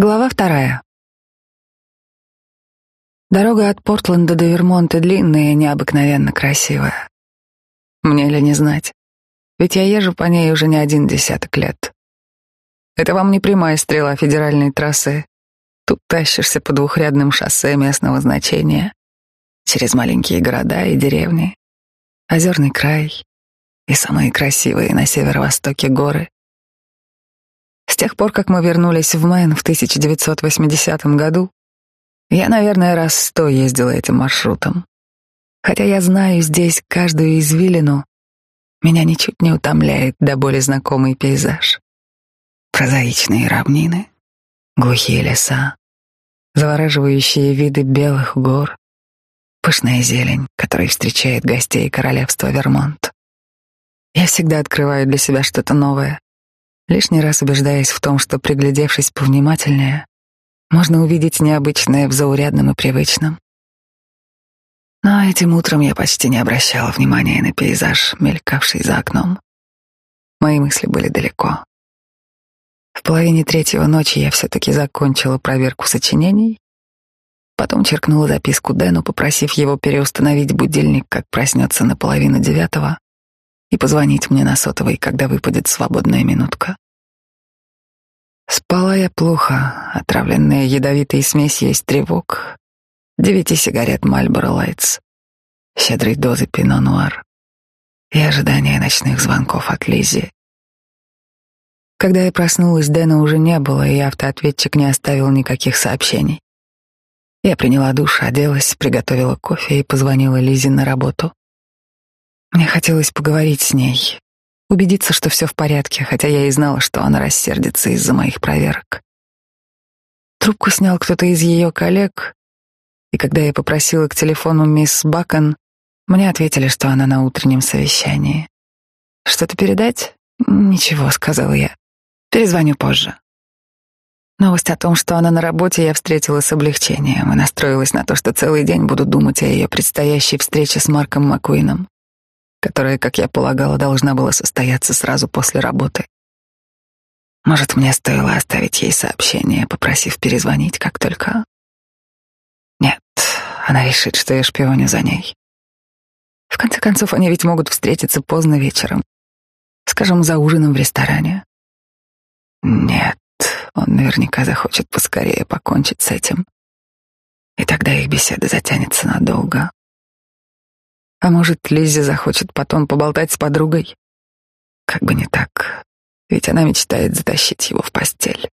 Глава вторая. Дорога от Портленда до Вермонта длинная и необыкновенно красивая. Мне ли не знать? Ведь я езжу по ней уже не один десяток лет. Это вам не прямая стрела федеральной трассы. Тут тащишься по двухрядным шоссе местного значения, через маленькие города и деревни, озерный край и самые красивые на северо-востоке горы. Тех пор, как мы вернулись в Мэн в 1980 году, я, наверное, раз сто ездила этим маршрутом. Хотя я знаю здесь каждую извилину, меня ничуть не утомляет до боли знакомый пейзаж. Прозаичные равнины, глухие леса, завораживающие виды белых гор, пышная зелень, которая встречает гостей королевства Вермонт. Я всегда открываю для себя что-то новое, лишний раз убеждаясь в том, что, приглядевшись повнимательнее, можно увидеть необычное в заурядном и привычном. Но этим утром я почти не обращала внимания на пейзаж, мелькавший за окном. Мои мысли были далеко. В половине третьего ночи я все-таки закончила проверку сочинений, потом черкнула записку Дэну, попросив его переустановить будильник, как проснется на половину девятого, и позвонить мне на сотовый, когда выпадет свободная минутка. Спала я плохо, отравленная ядовитой смесью из тревог, девяти сигарет Marlboro Lights, щедрой дозы Пино Нуар и ожидания ночных звонков от Лизи. Когда я проснулась, Дэна уже не было, и автоответчик не оставил никаких сообщений. Я приняла душ, оделась, приготовила кофе и позвонила Лизе на работу. Мне хотелось поговорить с ней, убедиться, что все в порядке, хотя я и знала, что она рассердится из-за моих проверок. Трубку снял кто-то из ее коллег, и когда я попросила к телефону мисс Бакон, мне ответили, что она на утреннем совещании. «Что-то передать?» «Ничего», — сказала я. «Перезвоню позже». Новость о том, что она на работе, я встретила с облегчением и настроилась на то, что целый день буду думать о ее предстоящей встрече с Марком Маккуином которая, как я полагала, должна была состояться сразу после работы. Может, мне стоило оставить ей сообщение, попросив перезвонить, как только... Нет, она решит, что я шпионю за ней. В конце концов, они ведь могут встретиться поздно вечером. Скажем, за ужином в ресторане. Нет, он наверняка захочет поскорее покончить с этим. И тогда их беседа затянется надолго. А может, Лиззи захочет потом поболтать с подругой? Как бы не так, ведь она мечтает затащить его в постель.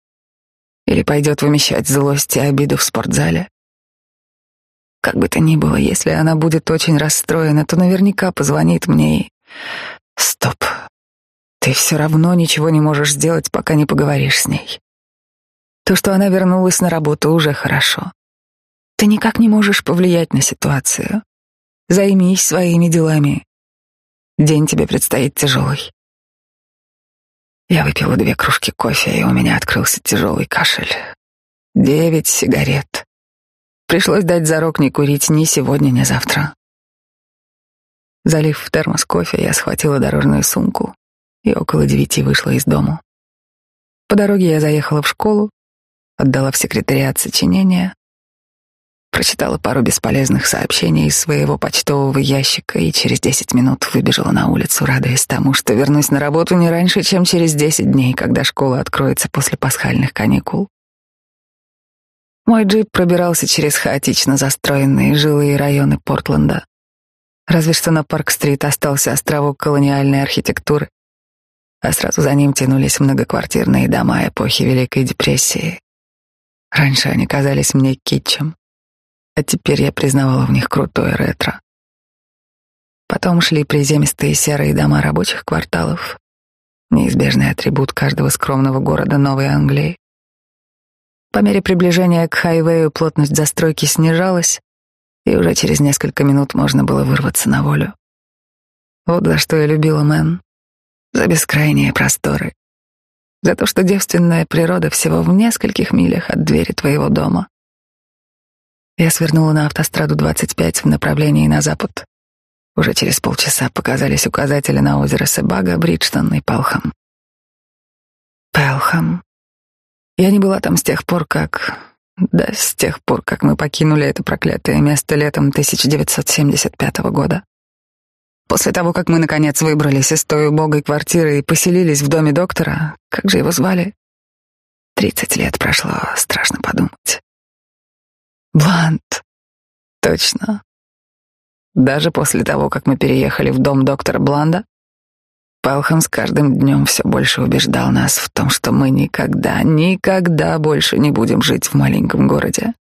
Или пойдет вымещать злость и обиду в спортзале. Как бы то ни было, если она будет очень расстроена, то наверняка позвонит мне и... Стоп. Ты все равно ничего не можешь сделать, пока не поговоришь с ней. То, что она вернулась на работу, уже хорошо. Ты никак не можешь повлиять на ситуацию. Займись своими делами. День тебе предстоит тяжелый. Я выпила две кружки кофе, и у меня открылся тяжелый кашель. Девять сигарет. Пришлось дать зарок не курить ни сегодня, ни завтра. Залив в термос кофе, я схватила дорожную сумку и около девяти вышла из дому. По дороге я заехала в школу, отдала в секретариат сочинения, Прочитала пару бесполезных сообщений из своего почтового ящика и через десять минут выбежала на улицу, радуясь тому, что вернусь на работу не раньше, чем через десять дней, когда школа откроется после пасхальных каникул. Мой джип пробирался через хаотично застроенные жилые районы Портленда. Разве что на Парк-стрит остался островок колониальной архитектуры, а сразу за ним тянулись многоквартирные дома эпохи Великой депрессии. Раньше они казались мне китчем а теперь я признавала в них крутое ретро. Потом шли приземистые серые дома рабочих кварталов, неизбежный атрибут каждого скромного города Новой Англии. По мере приближения к хайвею плотность застройки снижалась, и уже через несколько минут можно было вырваться на волю. Вот за что я любила Мэн. За бескрайние просторы. За то, что девственная природа всего в нескольких милях от двери твоего дома. Я свернула на автостраду 25 в направлении на запад. Уже через полчаса показались указатели на озеро Себага, Бриджтон и Пелхам. Пелхам. Я не была там с тех пор, как... Да, с тех пор, как мы покинули это проклятое место летом 1975 года. После того, как мы, наконец, выбрались из той убогой квартиры и поселились в доме доктора, как же его звали? Тридцать лет прошло, страшно подумать. Блант. Точно. Даже после того, как мы переехали в дом доктора Бланда, Пелхэм с каждым днем все больше убеждал нас в том, что мы никогда, никогда больше не будем жить в маленьком городе.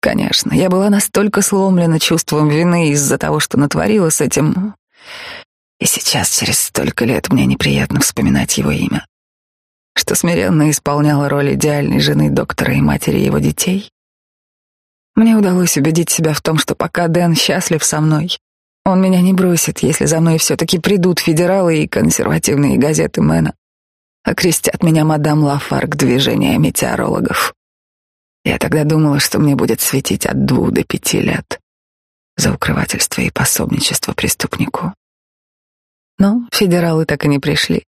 Конечно, я была настолько сломлена чувством вины из-за того, что натворила с этим. И сейчас, через столько лет, мне неприятно вспоминать его имя. Что смиренно исполняла роль идеальной жены доктора и матери его детей. Мне удалось убедить себя в том, что пока Дэн счастлив со мной, он меня не бросит, если за мной все-таки придут федералы и консервативные газеты Мэна. Окрестят меня мадам Лафарк движения метеорологов. Я тогда думала, что мне будет светить от двух до пяти лет за укрывательство и пособничество преступнику. Но федералы так и не пришли.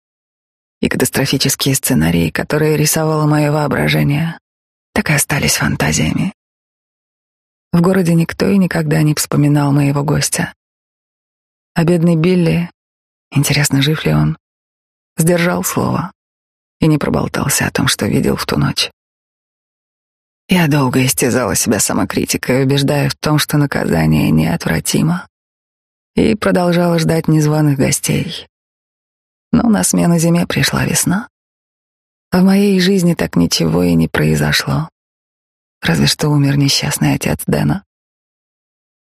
И катастрофические сценарии, которые рисовало мое воображение, так и остались фантазиями. В городе никто и никогда не вспоминал моего гостя. А бедный Билли, интересно, жив ли он, сдержал слово и не проболтался о том, что видел в ту ночь. Я долго истязала себя самокритикой, убеждая в том, что наказание неотвратимо, и продолжала ждать незваных гостей. Но на смену зиме пришла весна. В моей жизни так ничего и не произошло. Разве что умер несчастный отец Дэна.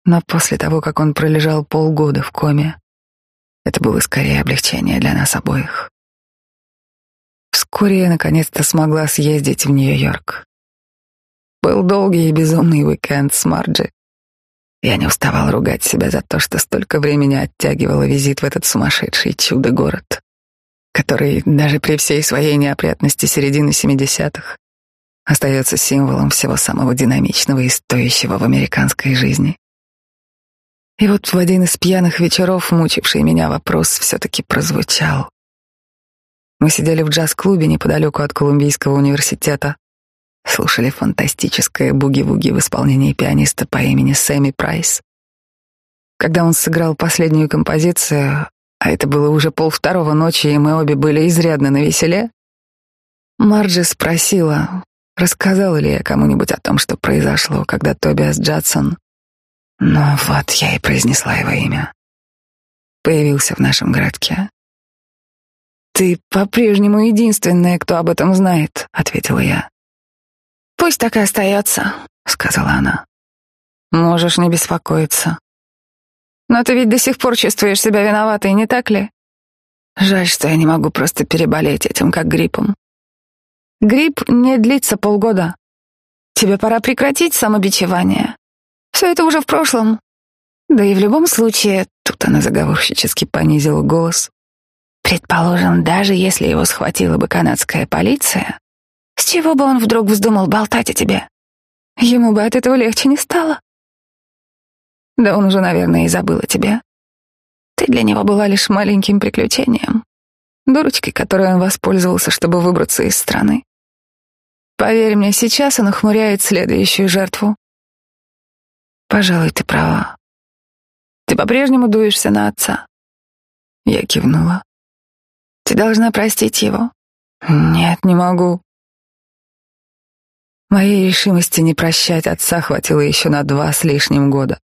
Но после того, как он пролежал полгода в коме, это было скорее облегчение для нас обоих. Вскоре я наконец-то смогла съездить в Нью-Йорк. Был долгий и безумный уикенд с Марджи. Я не уставал ругать себя за то, что столько времени оттягивала визит в этот сумасшедший чудо-город, который даже при всей своей неопрятности середины семидесятых остается символом всего самого динамичного и стоящего в американской жизни. И вот в один из пьяных вечеров, мучивший меня вопрос, все-таки прозвучал. Мы сидели в джаз-клубе неподалеку от Колумбийского университета, слушали фантастическое буги-вуги в исполнении пианиста по имени Сэмми Прайс. Когда он сыграл последнюю композицию, а это было уже полвторого ночи, и мы обе были изрядно на веселе, Марджи спросила, рассказала ли я кому-нибудь о том, что произошло, когда Тобиас Джадсон ну вот я и произнесла его имя. Появился в нашем городке. «Ты по-прежнему единственная, кто об этом знает», — ответила я. «Пусть так и остается», — сказала она. «Можешь не беспокоиться. Но ты ведь до сих пор чувствуешь себя виноватой, не так ли? Жаль, что я не могу просто переболеть этим, как гриппом. Грипп не длится полгода. Тебе пора прекратить самобичевание. Все это уже в прошлом. Да и в любом случае, тут она заговорщически понизила голос. Предположим, даже если его схватила бы канадская полиция, с чего бы он вдруг вздумал болтать о тебе? Ему бы от этого легче не стало. Да он уже, наверное, и забыл о тебе. Ты для него была лишь маленьким приключением, дурочкой, которой он воспользовался, чтобы выбраться из страны. Поверь мне, сейчас он охмуряет следующую жертву. Пожалуй, ты права. Ты по-прежнему дуешься на отца. Я кивнула. Ты должна простить его. Нет, не могу. Моей решимости не прощать отца хватило еще на два с лишним года.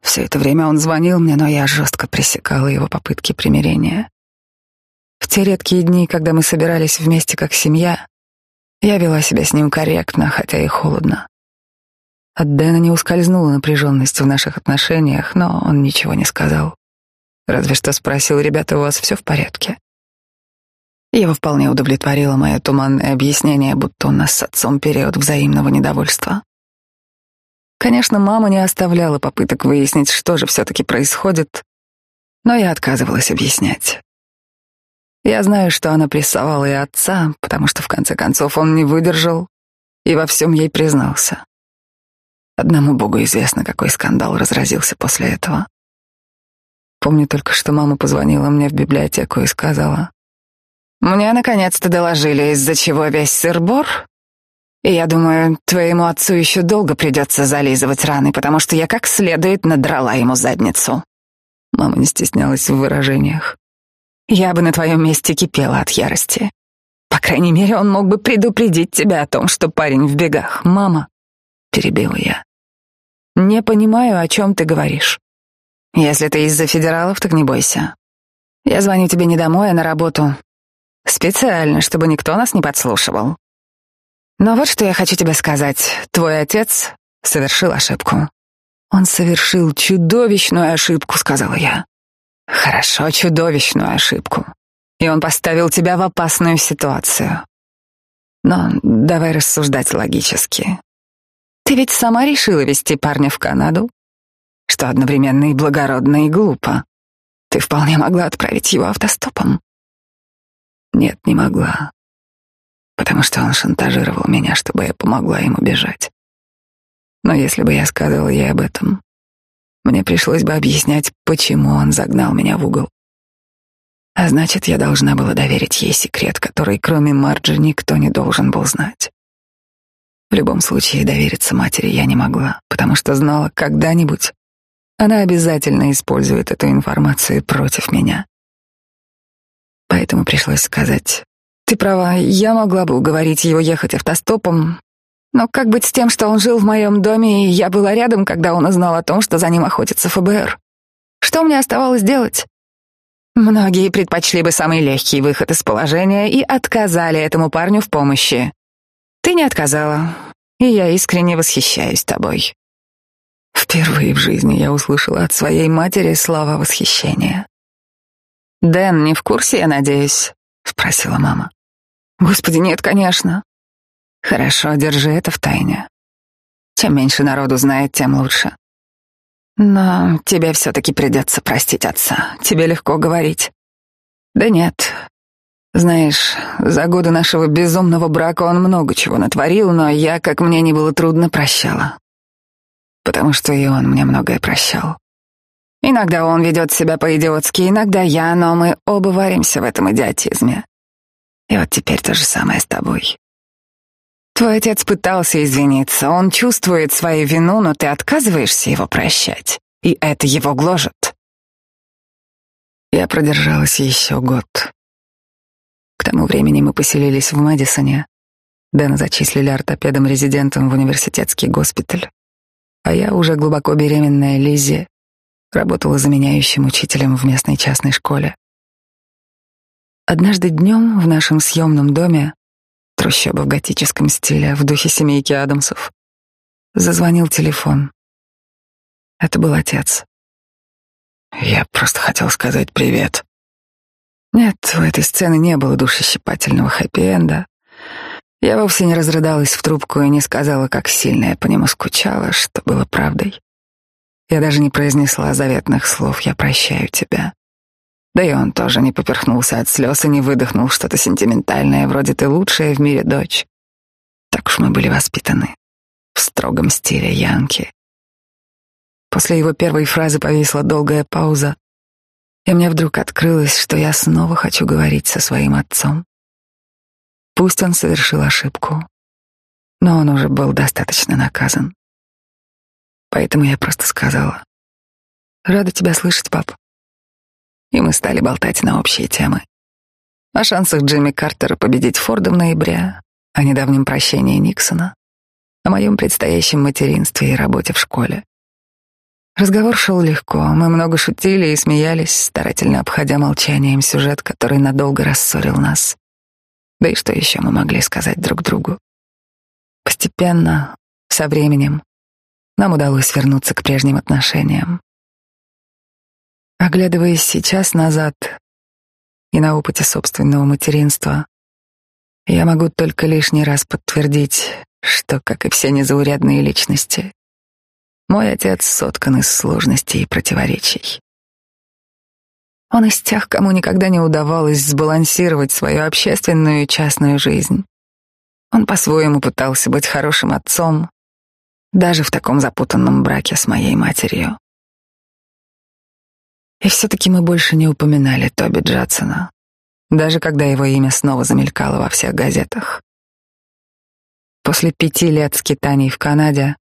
Все это время он звонил мне, но я жестко пресекала его попытки примирения. В те редкие дни, когда мы собирались вместе как семья, я вела себя с ним корректно, хотя и холодно. От Дэна не ускользнула напряженность в наших отношениях, но он ничего не сказал. Разве что спросил, ребята, у вас все в порядке? Его вполне удовлетворило мое туманное объяснение, будто у нас с отцом период взаимного недовольства. Конечно, мама не оставляла попыток выяснить, что же все-таки происходит, но я отказывалась объяснять. Я знаю, что она прессовала и отца, потому что в конце концов он не выдержал и во всем ей признался. Одному богу известно, какой скандал разразился после этого. Помню только, что мама позвонила мне в библиотеку и сказала, Мне наконец-то доложили, из-за чего весь сыр-бор. И я думаю, твоему отцу еще долго придется зализывать раны, потому что я как следует надрала ему задницу. Мама не стеснялась в выражениях. Я бы на твоем месте кипела от ярости. По крайней мере, он мог бы предупредить тебя о том, что парень в бегах. Мама, перебила я. Не понимаю, о чем ты говоришь. Если ты из-за федералов, так не бойся. Я звоню тебе не домой, а на работу. Специально, чтобы никто нас не подслушивал. Но вот что я хочу тебе сказать. Твой отец совершил ошибку. Он совершил чудовищную ошибку, сказала я. Хорошо, чудовищную ошибку. И он поставил тебя в опасную ситуацию. Но давай рассуждать логически. Ты ведь сама решила вести парня в Канаду, что одновременно и благородно, и глупо. Ты вполне могла отправить его автостопом. Нет, не могла потому что он шантажировал меня, чтобы я помогла ему бежать. Но если бы я сказала ей об этом, мне пришлось бы объяснять, почему он загнал меня в угол. А значит, я должна была доверить ей секрет, который, кроме Марджи, никто не должен был знать. В любом случае, довериться матери я не могла, потому что знала, когда-нибудь она обязательно использует эту информацию против меня. Поэтому пришлось сказать, ты права, я могла бы уговорить его ехать автостопом, но как быть с тем, что он жил в моем доме, и я была рядом, когда он узнал о том, что за ним охотится ФБР? Что мне оставалось делать? Многие предпочли бы самый легкий выход из положения и отказали этому парню в помощи. Ты не отказала, и я искренне восхищаюсь тобой. Впервые в жизни я услышала от своей матери слова восхищения. «Дэн не в курсе, я надеюсь?» — спросила мама. Господи, нет, конечно. Хорошо, держи это в тайне. Чем меньше народу знает, тем лучше. Но тебе все-таки придется простить отца. Тебе легко говорить. Да нет. Знаешь, за годы нашего безумного брака он много чего натворил, но я, как мне не было трудно, прощала. Потому что и он мне многое прощал. Иногда он ведет себя по-идиотски, иногда я, но мы оба варимся в этом идиотизме. И вот теперь то же самое с тобой. Твой отец пытался извиниться, он чувствует свою вину, но ты отказываешься его прощать, и это его гложет. Я продержалась еще год. К тому времени мы поселились в Мэдисоне. Дэна зачислили ортопедом-резидентом в университетский госпиталь, а я, уже глубоко беременная Лизи, работала заменяющим учителем в местной частной школе. Однажды днем в нашем съемном доме, трущоба в готическом стиле, в духе семейки Адамсов, зазвонил телефон. Это был отец. Я просто хотел сказать привет. Нет, у этой сцены не было душещипательного хэппи-энда. Я вовсе не разрыдалась в трубку и не сказала, как сильно я по нему скучала, что было правдой. Я даже не произнесла заветных слов «я прощаю тебя». Да и он тоже не поперхнулся от слез и не выдохнул что-то сентиментальное, вроде «ты лучшая в мире дочь». Так уж мы были воспитаны в строгом стиле Янки. После его первой фразы повисла долгая пауза, и мне вдруг открылось, что я снова хочу говорить со своим отцом. Пусть он совершил ошибку, но он уже был достаточно наказан. Поэтому я просто сказала, «Рада тебя слышать, папа и мы стали болтать на общие темы. О шансах Джимми Картера победить Форда в ноябре, о недавнем прощении Никсона, о моем предстоящем материнстве и работе в школе. Разговор шел легко, мы много шутили и смеялись, старательно обходя молчанием сюжет, который надолго рассорил нас. Да и что еще мы могли сказать друг другу? Постепенно, со временем, нам удалось вернуться к прежним отношениям. Оглядываясь сейчас назад и на опыте собственного материнства, я могу только лишний раз подтвердить, что, как и все незаурядные личности, мой отец соткан из сложностей и противоречий. Он из тех, кому никогда не удавалось сбалансировать свою общественную и частную жизнь. Он по-своему пытался быть хорошим отцом, даже в таком запутанном браке с моей матерью. И все-таки мы больше не упоминали Тоби Джадсона. даже когда его имя снова замелькало во всех газетах. После пяти лет скитаний в Канаде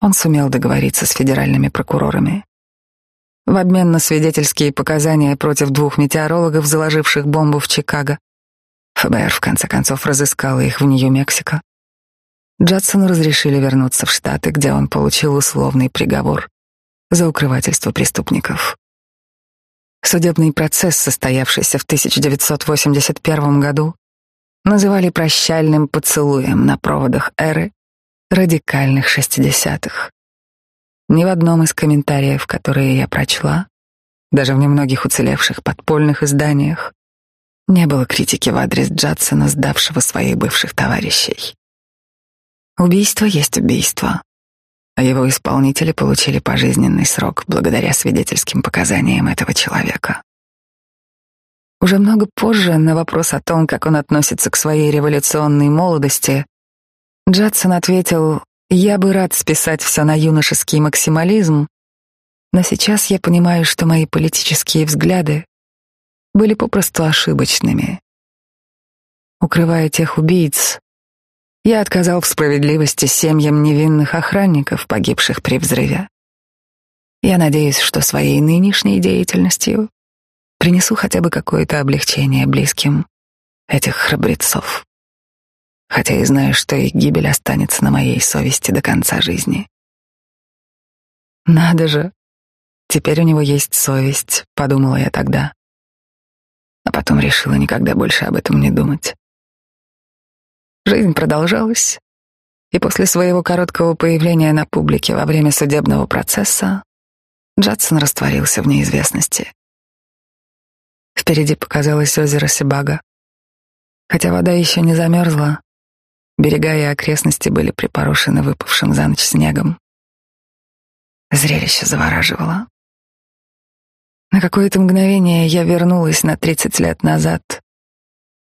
он сумел договориться с федеральными прокурорами. В обмен на свидетельские показания против двух метеорологов, заложивших бомбу в Чикаго, ФБР в конце концов разыскало их в Нью-Мексико. Джадсону разрешили вернуться в Штаты, где он получил условный приговор за укрывательство преступников. Судебный процесс, состоявшийся в 1981 году, называли прощальным поцелуем на проводах эры радикальных шестидесятых. Ни в одном из комментариев, которые я прочла, даже в немногих уцелевших подпольных изданиях, не было критики в адрес Джадсона, сдавшего своих бывших товарищей. Убийство есть убийство, а его исполнители получили пожизненный срок благодаря свидетельским показаниям этого человека. Уже много позже на вопрос о том, как он относится к своей революционной молодости, Джадсон ответил, «Я бы рад списать все на юношеский максимализм, но сейчас я понимаю, что мои политические взгляды были попросту ошибочными. Укрывая тех убийц, я отказал в справедливости семьям невинных охранников, погибших при взрыве. Я надеюсь, что своей нынешней деятельностью принесу хотя бы какое-то облегчение близким этих храбрецов. Хотя и знаю, что их гибель останется на моей совести до конца жизни. Надо же, теперь у него есть совесть, подумала я тогда а потом решила никогда больше об этом не думать. Жизнь продолжалась, и после своего короткого появления на публике во время судебного процесса Джадсон растворился в неизвестности. Впереди показалось озеро Сибага. Хотя вода еще не замерзла, берега и окрестности были припорошены выпавшим за ночь снегом. Зрелище завораживало. На какое-то мгновение я вернулась на тридцать лет назад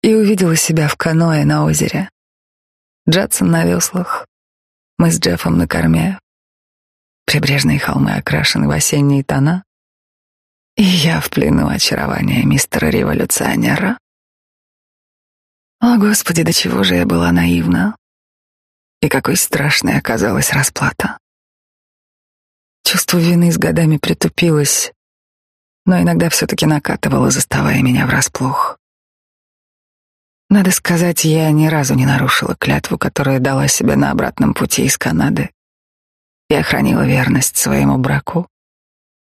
и увидела себя в каное на озере. Джадсон на веслах, мы с Джеффом на корме. Прибрежные холмы окрашены в осенние тона, и я в плену очарования мистера революционера. О, Господи, до чего же я была наивна. И какой страшной оказалась расплата. Чувство вины с годами притупилось, но иногда все-таки накатывала, заставая меня врасплох. Надо сказать, я ни разу не нарушила клятву, которую дала себе на обратном пути из Канады. Я хранила верность своему браку,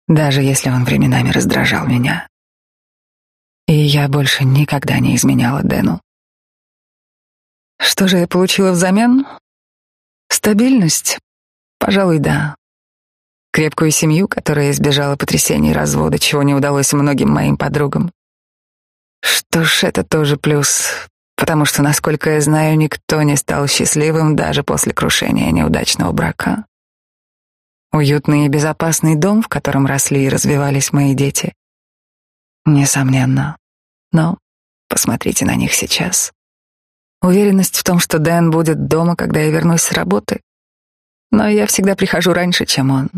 даже если он временами раздражал меня. И я больше никогда не изменяла Дэну. Что же я получила взамен? Стабильность? Пожалуй, да крепкую семью, которая избежала потрясений развода, чего не удалось многим моим подругам. Что ж, это тоже плюс, потому что, насколько я знаю, никто не стал счастливым даже после крушения неудачного брака. Уютный и безопасный дом, в котором росли и развивались мои дети. Несомненно. Но посмотрите на них сейчас. Уверенность в том, что Дэн будет дома, когда я вернусь с работы. Но я всегда прихожу раньше, чем он.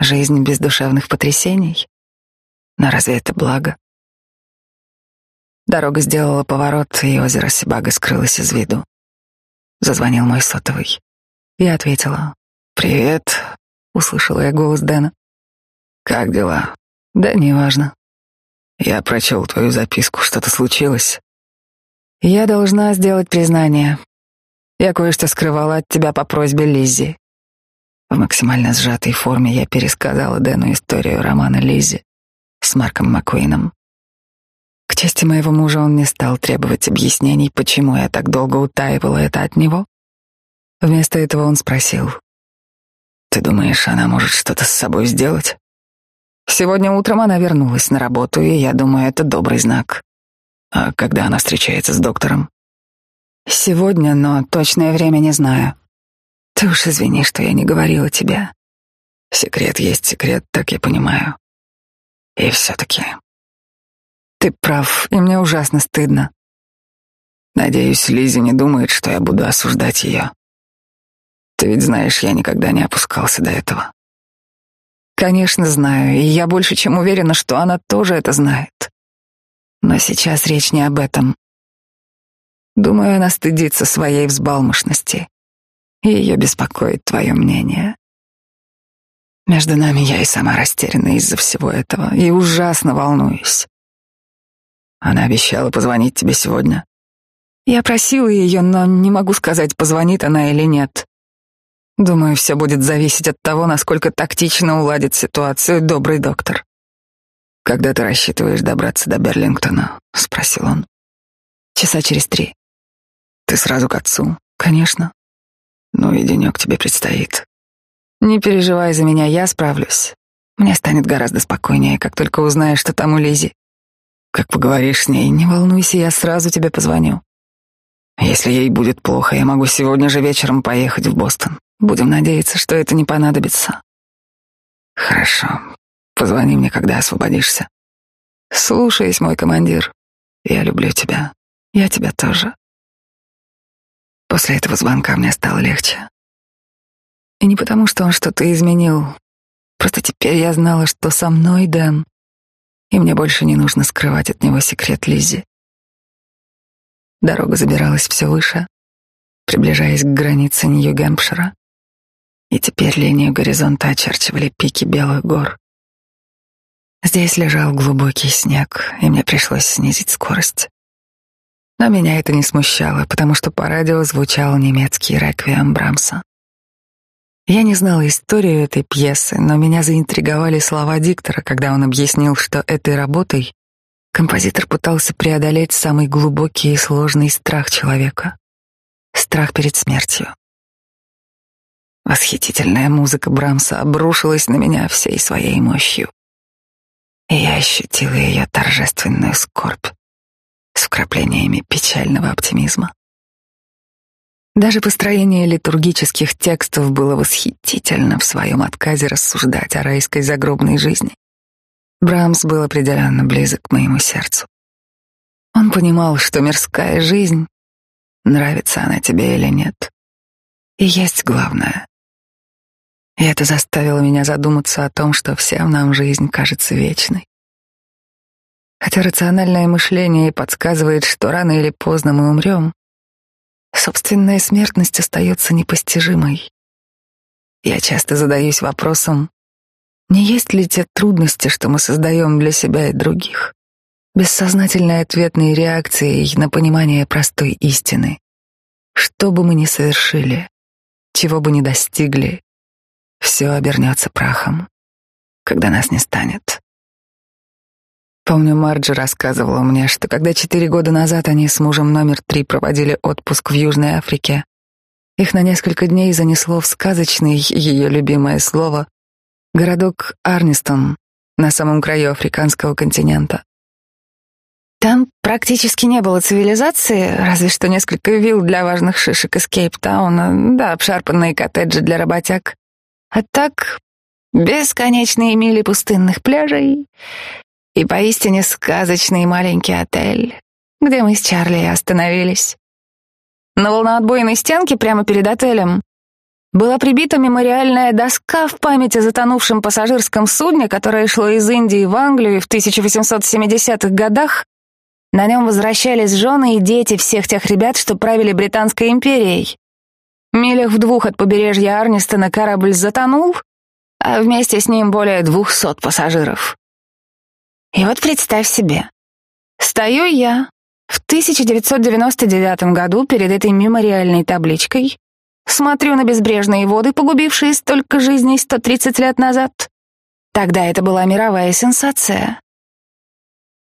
Жизнь без душевных потрясений. Но разве это благо? Дорога сделала поворот, и озеро Сибага скрылось из виду. Зазвонил мой сотовый. Я ответила. «Привет», — услышала я голос Дэна. «Как дела?» «Да неважно». «Я прочел твою записку. Что-то случилось?» «Я должна сделать признание. Я кое-что скрывала от тебя по просьбе Лиззи. В максимально сжатой форме я пересказала Дэну историю романа Лизи с Марком Маккуином. К чести моего мужа он не стал требовать объяснений, почему я так долго утаивала это от него. Вместо этого он спросил, «Ты думаешь, она может что-то с собой сделать?» Сегодня утром она вернулась на работу, и я думаю, это добрый знак. А когда она встречается с доктором? Сегодня, но точное время не знаю. Ты уж извини, что я не говорила тебе. Секрет есть секрет, так я понимаю. И все-таки ты прав, и мне ужасно стыдно. Надеюсь, Лизи не думает, что я буду осуждать ее. Ты ведь знаешь, я никогда не опускался до этого. Конечно, знаю, и я больше чем уверена, что она тоже это знает. Но сейчас речь не об этом. Думаю, она стыдится своей взбалмошности, и ее беспокоит твое мнение. Между нами я и сама растеряна из-за всего этого, и ужасно волнуюсь. Она обещала позвонить тебе сегодня. Я просила ее, но не могу сказать, позвонит она или нет. Думаю, все будет зависеть от того, насколько тактично уладит ситуацию добрый доктор. Когда ты рассчитываешь добраться до Берлингтона? спросил он. Часа через три. Ты сразу к отцу? Конечно. Ну и денек тебе предстоит. Не переживай за меня, я справлюсь. Мне станет гораздо спокойнее, как только узнаешь, что там у Лизи. Как поговоришь с ней, не волнуйся, я сразу тебе позвоню. Если ей будет плохо, я могу сегодня же вечером поехать в Бостон. Будем надеяться, что это не понадобится. Хорошо. Позвони мне, когда освободишься. Слушаюсь, мой командир. Я люблю тебя. Я тебя тоже. После этого звонка мне стало легче. И не потому, что он что-то изменил. Просто теперь я знала, что со мной Дэн, и мне больше не нужно скрывать от него секрет Лизи. Дорога забиралась все выше, приближаясь к границе Нью-Гэмпшира, и теперь линию горизонта очерчивали пики белых гор. Здесь лежал глубокий снег, и мне пришлось снизить скорость. Но меня это не смущало, потому что по радио звучал немецкий реквием Брамса. Я не знала историю этой пьесы, но меня заинтриговали слова диктора, когда он объяснил, что этой работой композитор пытался преодолеть самый глубокий и сложный страх человека — страх перед смертью. Восхитительная музыка Брамса обрушилась на меня всей своей мощью, и я ощутила ее торжественную скорбь с вкраплениями печального оптимизма. Даже построение литургических текстов было восхитительно в своем отказе рассуждать о райской загробной жизни. Брамс был определенно близок к моему сердцу. Он понимал, что мирская жизнь, нравится она тебе или нет, и есть главное. И это заставило меня задуматься о том, что всем нам жизнь кажется вечной. Хотя рациональное мышление подсказывает, что рано или поздно мы умрем, собственная смертность остается непостижимой. Я часто задаюсь вопросом, не есть ли те трудности, что мы создаем для себя и других, бессознательной ответной реакцией на понимание простой истины. Что бы мы ни совершили, чего бы ни достигли, все обернется прахом, когда нас не станет. Помню, Марджи рассказывала мне, что когда четыре года назад они с мужем номер три проводили отпуск в Южной Африке, их на несколько дней занесло в сказочный, ее любимое слово, городок Арнистон на самом краю африканского континента. Там практически не было цивилизации, разве что несколько вилл для важных шишек из Кейптауна, да, обшарпанные коттеджи для работяг. А так, бесконечные мили пустынных пляжей и поистине сказочный маленький отель, где мы с Чарли остановились. На волноотбойной стенке прямо перед отелем была прибита мемориальная доска в память о затонувшем пассажирском судне, которое шло из Индии в Англию в 1870-х годах. На нем возвращались жены и дети всех тех ребят, что правили Британской империей. Милях в двух от побережья Арнистона корабль затонул, а вместе с ним более двухсот пассажиров. И вот представь себе, стою я в 1999 году перед этой мемориальной табличкой, смотрю на безбрежные воды, погубившие столько жизней 130 лет назад. Тогда это была мировая сенсация.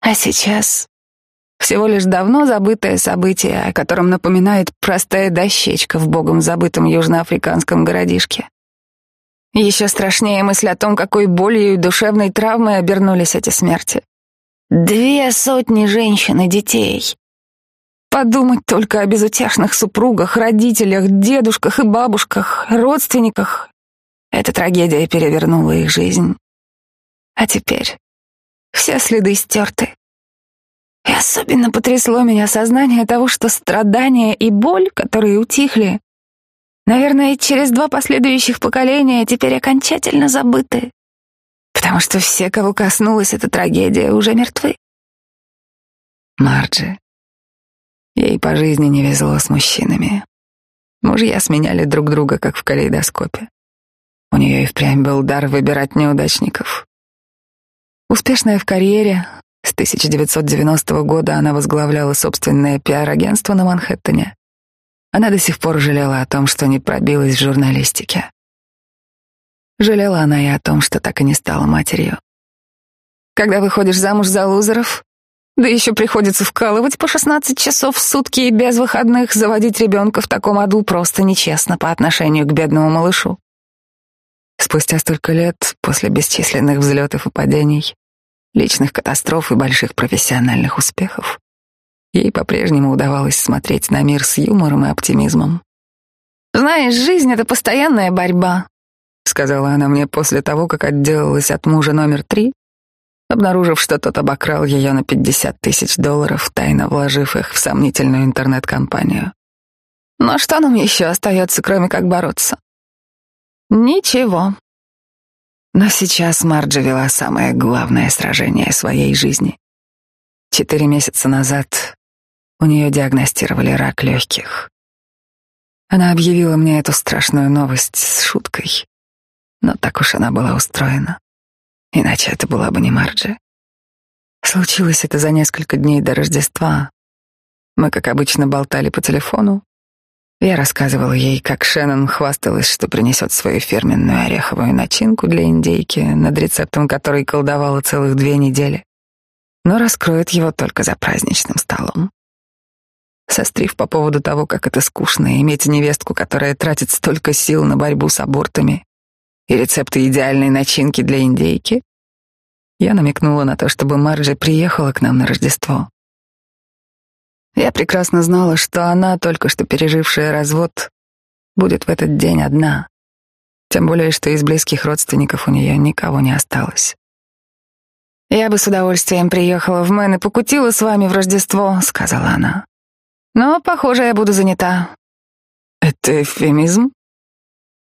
А сейчас всего лишь давно забытое событие, о котором напоминает простая дощечка в богом забытом южноафриканском городишке. Еще страшнее мысль о том, какой болью и душевной травмой обернулись эти смерти. Две сотни женщин и детей. Подумать только о безутешных супругах, родителях, дедушках и бабушках, родственниках. Эта трагедия перевернула их жизнь. А теперь все следы стерты. И особенно потрясло меня сознание того, что страдания и боль, которые утихли, Наверное, через два последующих поколения теперь окончательно забыты, потому что все, кого коснулась эта трагедия, уже мертвы. Марджи. Ей по жизни не везло с мужчинами. Мужья сменяли друг друга, как в калейдоскопе. У нее и впрямь был дар выбирать неудачников. Успешная в карьере, с 1990 года она возглавляла собственное пиар-агентство на Манхэттене. Она до сих пор жалела о том, что не пробилась в журналистике. Жалела она и о том, что так и не стала матерью. Когда выходишь замуж за лузеров, да еще приходится вкалывать по 16 часов в сутки и без выходных, заводить ребенка в таком аду просто нечестно по отношению к бедному малышу. Спустя столько лет, после бесчисленных взлетов и падений, личных катастроф и больших профессиональных успехов, ей по-прежнему удавалось смотреть на мир с юмором и оптимизмом. «Знаешь, жизнь — это постоянная борьба», — сказала она мне после того, как отделалась от мужа номер три, обнаружив, что тот обокрал ее на 50 тысяч долларов, тайно вложив их в сомнительную интернет-компанию. «Но что нам еще остается, кроме как бороться?» «Ничего», но сейчас Марджи вела самое главное сражение своей жизни. Четыре месяца назад у нее диагностировали рак легких. Она объявила мне эту страшную новость с шуткой, но так уж она была устроена. Иначе это была бы не Марджи. Случилось это за несколько дней до Рождества. Мы, как обычно, болтали по телефону, я рассказывала ей, как Шеннон хвасталась, что принесет свою фирменную ореховую начинку для индейки, над рецептом которой колдовала целых две недели, но раскроет его только за праздничным столом. Сострив по поводу того, как это скучно иметь невестку, которая тратит столько сил на борьбу с абортами и рецепты идеальной начинки для индейки, я намекнула на то, чтобы Марджи приехала к нам на Рождество. Я прекрасно знала, что она, только что пережившая развод, будет в этот день одна. Тем более, что из близких родственников у нее никого не осталось. «Я бы с удовольствием приехала в Мэн и покутила с вами в Рождество», — сказала она. «Но, похоже, я буду занята». «Это эвфемизм?»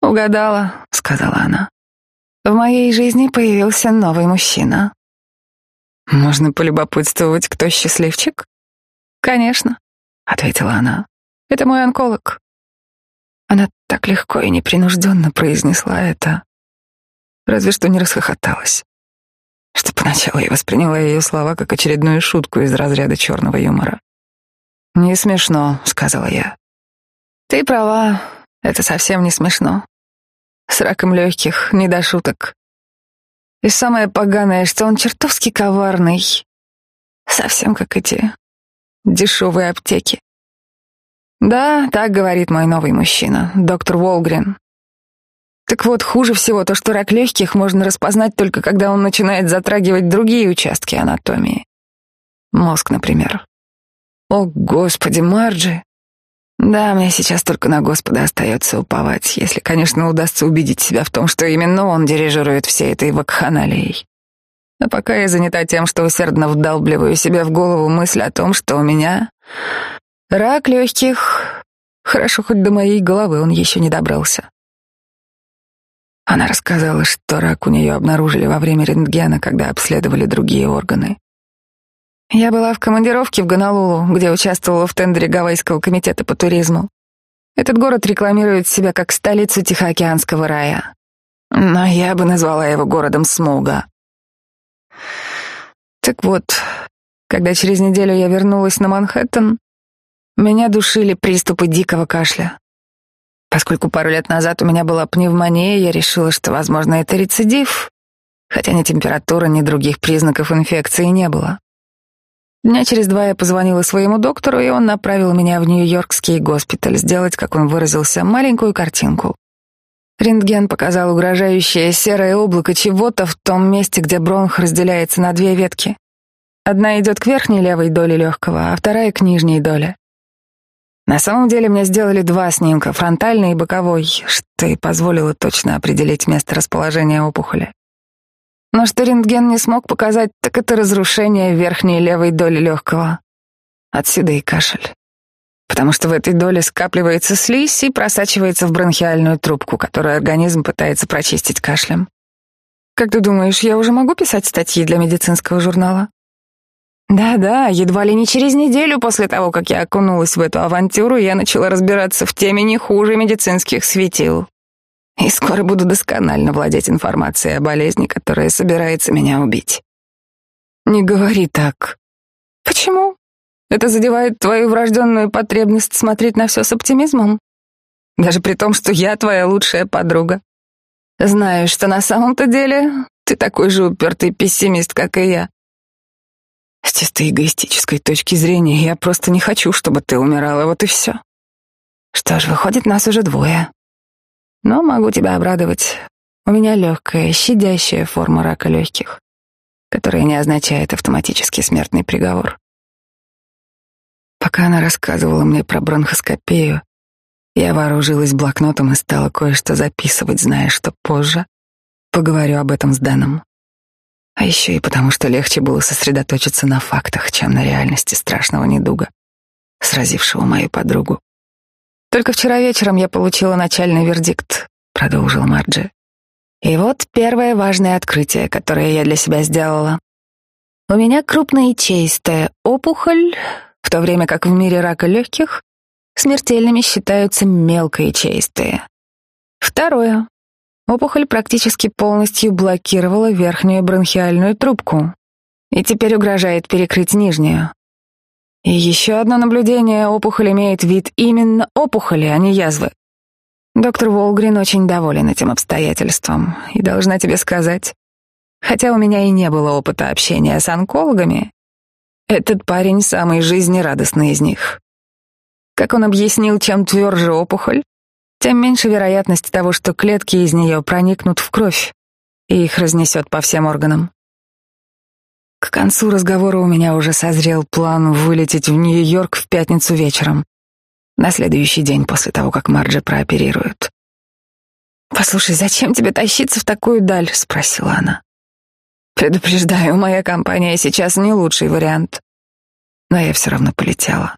«Угадала», — сказала она. «В моей жизни появился новый мужчина». «Можно полюбопытствовать, кто счастливчик?» «Конечно», — ответила она. «Это мой онколог». Она так легко и непринужденно произнесла это, разве что не расхохоталась, что поначалу я восприняла ее слова как очередную шутку из разряда черного юмора. «Не смешно», — сказала я. «Ты права, это совсем не смешно. С раком легких, не до шуток. И самое поганое, что он чертовски коварный. Совсем как эти дешевые аптеки. Да, так говорит мой новый мужчина, доктор Волгрен. Так вот, хуже всего то, что рак легких можно распознать только когда он начинает затрагивать другие участки анатомии. Мозг, например. О, Господи, Марджи! Да, мне сейчас только на Господа остается уповать, если, конечно, удастся убедить себя в том, что именно он дирижирует всей этой вакханалией. А пока я занята тем, что усердно вдалбливаю себе в голову мысль о том, что у меня рак легких. Хорошо, хоть до моей головы он еще не добрался. Она рассказала, что рак у нее обнаружили во время рентгена, когда обследовали другие органы. Я была в командировке в Гонолулу, где участвовала в тендере Гавайского комитета по туризму. Этот город рекламирует себя как столицу Тихоокеанского рая. Но я бы назвала его городом смога. Так вот, когда через неделю я вернулась на Манхэттен, меня душили приступы дикого кашля. Поскольку пару лет назад у меня была пневмония, я решила, что, возможно, это рецидив, хотя ни температуры, ни других признаков инфекции не было. Дня через два я позвонила своему доктору, и он направил меня в Нью-Йоркский госпиталь сделать, как он выразился, маленькую картинку. Рентген показал угрожающее серое облако чего-то в том месте, где бронх разделяется на две ветки. Одна идет к верхней левой доле легкого, а вторая к нижней доле. На самом деле мне сделали два снимка, фронтальный и боковой, что и позволило точно определить место расположения опухоли. Но что рентген не смог показать, так это разрушение верхней левой доли легкого. Отсюда и кашель потому что в этой доле скапливается слизь и просачивается в бронхиальную трубку, которую организм пытается прочистить кашлем. Как ты думаешь, я уже могу писать статьи для медицинского журнала? Да-да, едва ли не через неделю после того, как я окунулась в эту авантюру, я начала разбираться в теме не хуже медицинских светил. И скоро буду досконально владеть информацией о болезни, которая собирается меня убить. Не говори так. Почему? Это задевает твою врожденную потребность смотреть на все с оптимизмом? Даже при том, что я твоя лучшая подруга. Знаю, что на самом-то деле ты такой же упертый пессимист, как и я. С чисто эгоистической точки зрения я просто не хочу, чтобы ты умирала, вот и все. Что ж, выходит, нас уже двое. Но могу тебя обрадовать. У меня легкая, щадящая форма рака легких, которая не означает автоматический смертный приговор. Пока она рассказывала мне про бронхоскопию, я вооружилась блокнотом и стала кое-что записывать, зная, что позже поговорю об этом с Дэном. А еще и потому, что легче было сосредоточиться на фактах, чем на реальности страшного недуга, сразившего мою подругу. Только вчера вечером я получила начальный вердикт, продолжила Марджи. И вот первое важное открытие, которое я для себя сделала. У меня крупная ячеистая опухоль, в то время как в мире рака легких смертельными считаются мелкоячеистые. Второе. Опухоль практически полностью блокировала верхнюю бронхиальную трубку и теперь угрожает перекрыть нижнюю. И еще одно наблюдение. Опухоль имеет вид именно опухоли, а не язвы. Доктор Волгрин очень доволен этим обстоятельством. И должна тебе сказать, хотя у меня и не было опыта общения с онкологами, этот парень самый жизнерадостный из них. Как он объяснил, чем тверже опухоль, тем меньше вероятность того, что клетки из нее проникнут в кровь и их разнесет по всем органам. К концу разговора у меня уже созрел план вылететь в Нью-Йорк в пятницу вечером, на следующий день после того, как Марджи прооперируют. «Послушай, зачем тебе тащиться в такую даль?» — спросила она. «Предупреждаю, моя компания сейчас не лучший вариант». Но я все равно полетела.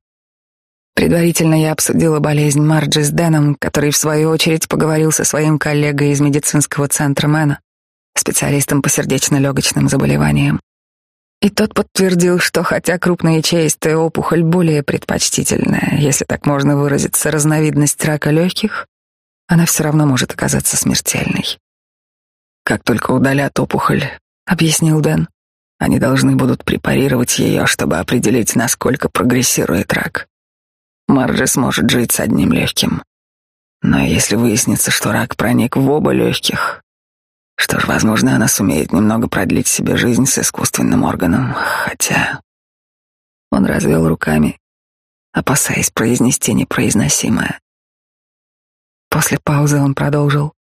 Предварительно я обсудила болезнь Марджи с Дэном, который, в свою очередь, поговорил со своим коллегой из медицинского центра Мэна, специалистом по сердечно-легочным заболеваниям. И тот подтвердил, что хотя крупноячеистая опухоль более предпочтительная, если так можно выразиться, разновидность рака легких, она все равно может оказаться смертельной. Как только удалят опухоль, объяснил Дэн, они должны будут препарировать ее, чтобы определить, насколько прогрессирует рак. Марджи сможет жить с одним легким. Но если выяснится, что рак проник в оба легких, что ж, возможно, она сумеет немного продлить себе жизнь с искусственным органом, хотя... Он развел руками, опасаясь произнести непроизносимое. После паузы он продолжил.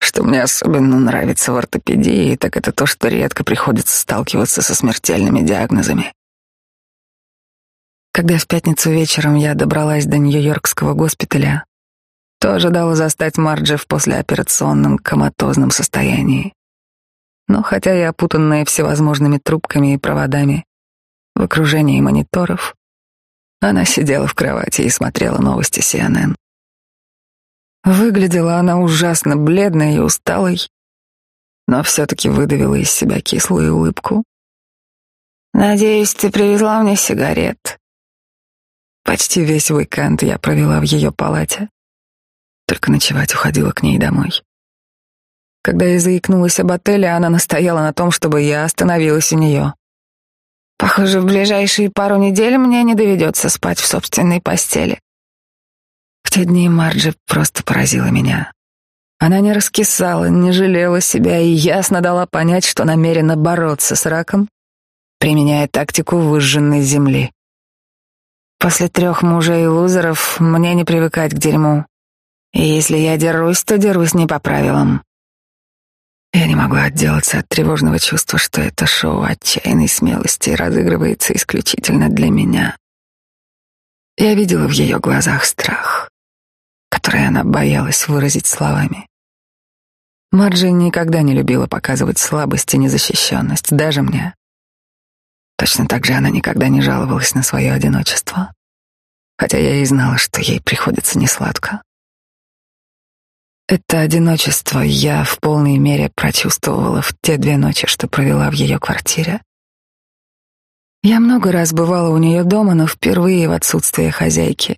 Что мне особенно нравится в ортопедии, так это то, что редко приходится сталкиваться со смертельными диагнозами. Когда в пятницу вечером я добралась до Нью-Йоркского госпиталя, то ожидала застать Марджи в послеоперационном коматозном состоянии. Но хотя я опутанная всевозможными трубками и проводами, в окружении мониторов, она сидела в кровати и смотрела новости CNN. Выглядела она ужасно бледной и усталой, но все-таки выдавила из себя кислую улыбку. «Надеюсь, ты привезла мне сигарет», Почти весь уикенд я провела в ее палате. Только ночевать уходила к ней домой. Когда я заикнулась об отеле, она настояла на том, чтобы я остановилась у нее. Похоже, в ближайшие пару недель мне не доведется спать в собственной постели. В те дни Марджи просто поразила меня. Она не раскисала, не жалела себя и ясно дала понять, что намерена бороться с раком, применяя тактику выжженной земли. После трех мужей-лузеров мне не привыкать к дерьму. И если я дерусь, то дерусь не по правилам. Я не могла отделаться от тревожного чувства, что это шоу отчаянной смелости разыгрывается исключительно для меня. Я видела в ее глазах страх, который она боялась выразить словами. Марджи никогда не любила показывать слабость и незащищенность, даже мне. Точно так же она никогда не жаловалась на свое одиночество, хотя я и знала, что ей приходится несладко. Это одиночество я в полной мере прочувствовала в те две ночи, что провела в ее квартире. Я много раз бывала у нее дома, но впервые в отсутствие хозяйки,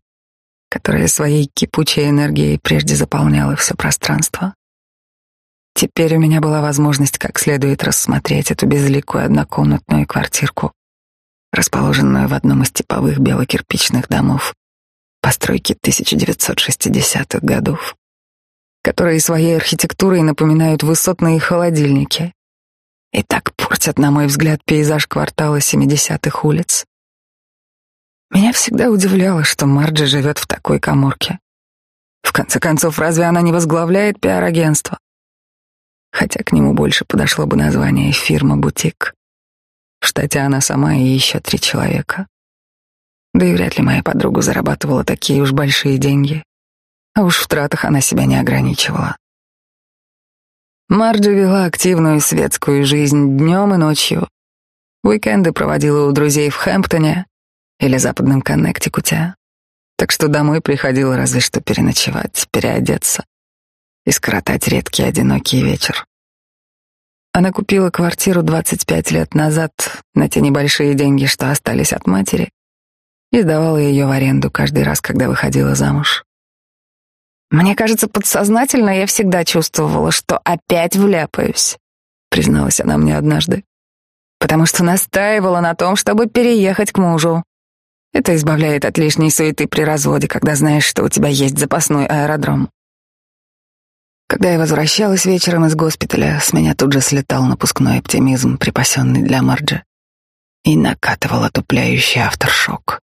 которая своей кипучей энергией прежде заполняла все пространство. Теперь у меня была возможность как следует рассмотреть эту безликую однокомнатную квартирку, расположенную в одном из типовых белокирпичных домов постройки 1960-х годов, которые своей архитектурой напоминают высотные холодильники и так портят, на мой взгляд, пейзаж квартала 70-х улиц. Меня всегда удивляло, что Марджи живет в такой коморке. В конце концов, разве она не возглавляет пиар-агентство? Хотя к нему больше подошло бы название «фирма-бутик». В штате она сама и еще три человека. Да и вряд ли моя подруга зарабатывала такие уж большие деньги. А уж в тратах она себя не ограничивала. Марджи вела активную светскую жизнь днем и ночью. Уикенды проводила у друзей в Хэмптоне или западном Коннектикуте. Так что домой приходила разве что переночевать, переодеться и скоротать редкий одинокий вечер. Она купила квартиру 25 лет назад на те небольшие деньги, что остались от матери, и сдавала ее в аренду каждый раз, когда выходила замуж. Мне кажется, подсознательно я всегда чувствовала, что опять вляпаюсь, призналась она мне однажды, потому что настаивала на том, чтобы переехать к мужу. Это избавляет от лишней суеты при разводе, когда знаешь, что у тебя есть запасной аэродром. Когда я возвращалась вечером из госпиталя, с меня тут же слетал напускной оптимизм, припасенный для Марджи, и накатывал отупляющий авторшок.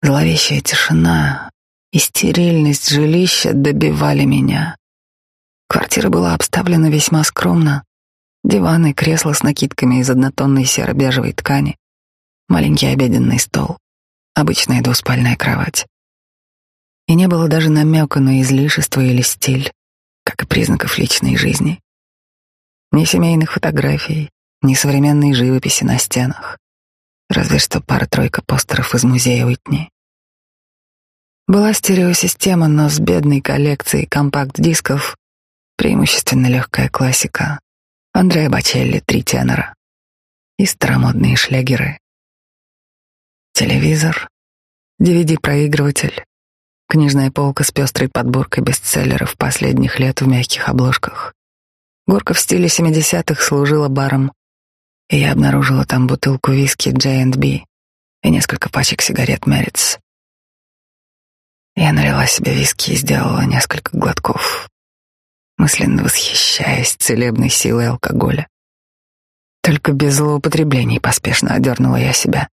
Зловещая тишина и стерильность жилища добивали меня. Квартира была обставлена весьма скромно. Диван и кресло с накидками из однотонной серо-бежевой ткани, маленький обеденный стол, обычная двуспальная кровать. И не было даже намека на излишество или стиль как и признаков личной жизни. Ни семейных фотографий, ни современной живописи на стенах, разве что пара-тройка постеров из музея Уитни. Была стереосистема, но с бедной коллекцией компакт-дисков, преимущественно легкая классика, Андреа Бачелли, три тенора и старомодные шлягеры. Телевизор, DVD-проигрыватель, Книжная полка с пестрой подборкой бестселлеров последних лет в мягких обложках. Горка в стиле 70-х служила баром, и я обнаружила там бутылку виски J&B и несколько пачек сигарет Меритс. Я налила себе виски и сделала несколько глотков, мысленно восхищаясь целебной силой алкоголя. Только без злоупотреблений поспешно одернула я себя.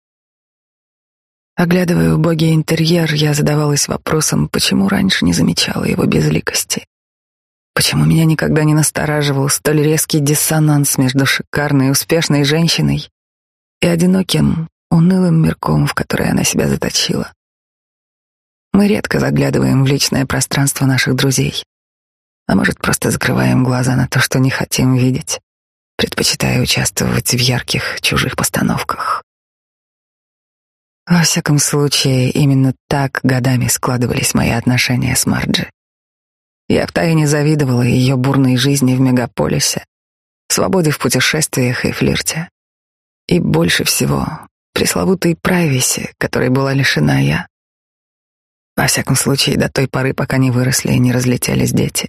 Оглядывая убогий интерьер, я задавалась вопросом, почему раньше не замечала его безликости. Почему меня никогда не настораживал столь резкий диссонанс между шикарной и успешной женщиной и одиноким, унылым мирком, в который она себя заточила. Мы редко заглядываем в личное пространство наших друзей, а может, просто закрываем глаза на то, что не хотим видеть, предпочитая участвовать в ярких чужих постановках. Во всяком случае, именно так годами складывались мои отношения с Марджи. Я втайне завидовала ее бурной жизни в мегаполисе, свободе в путешествиях и флирте. И больше всего пресловутой прайвеси, которой была лишена я. Во всяком случае, до той поры, пока не выросли и не разлетелись дети.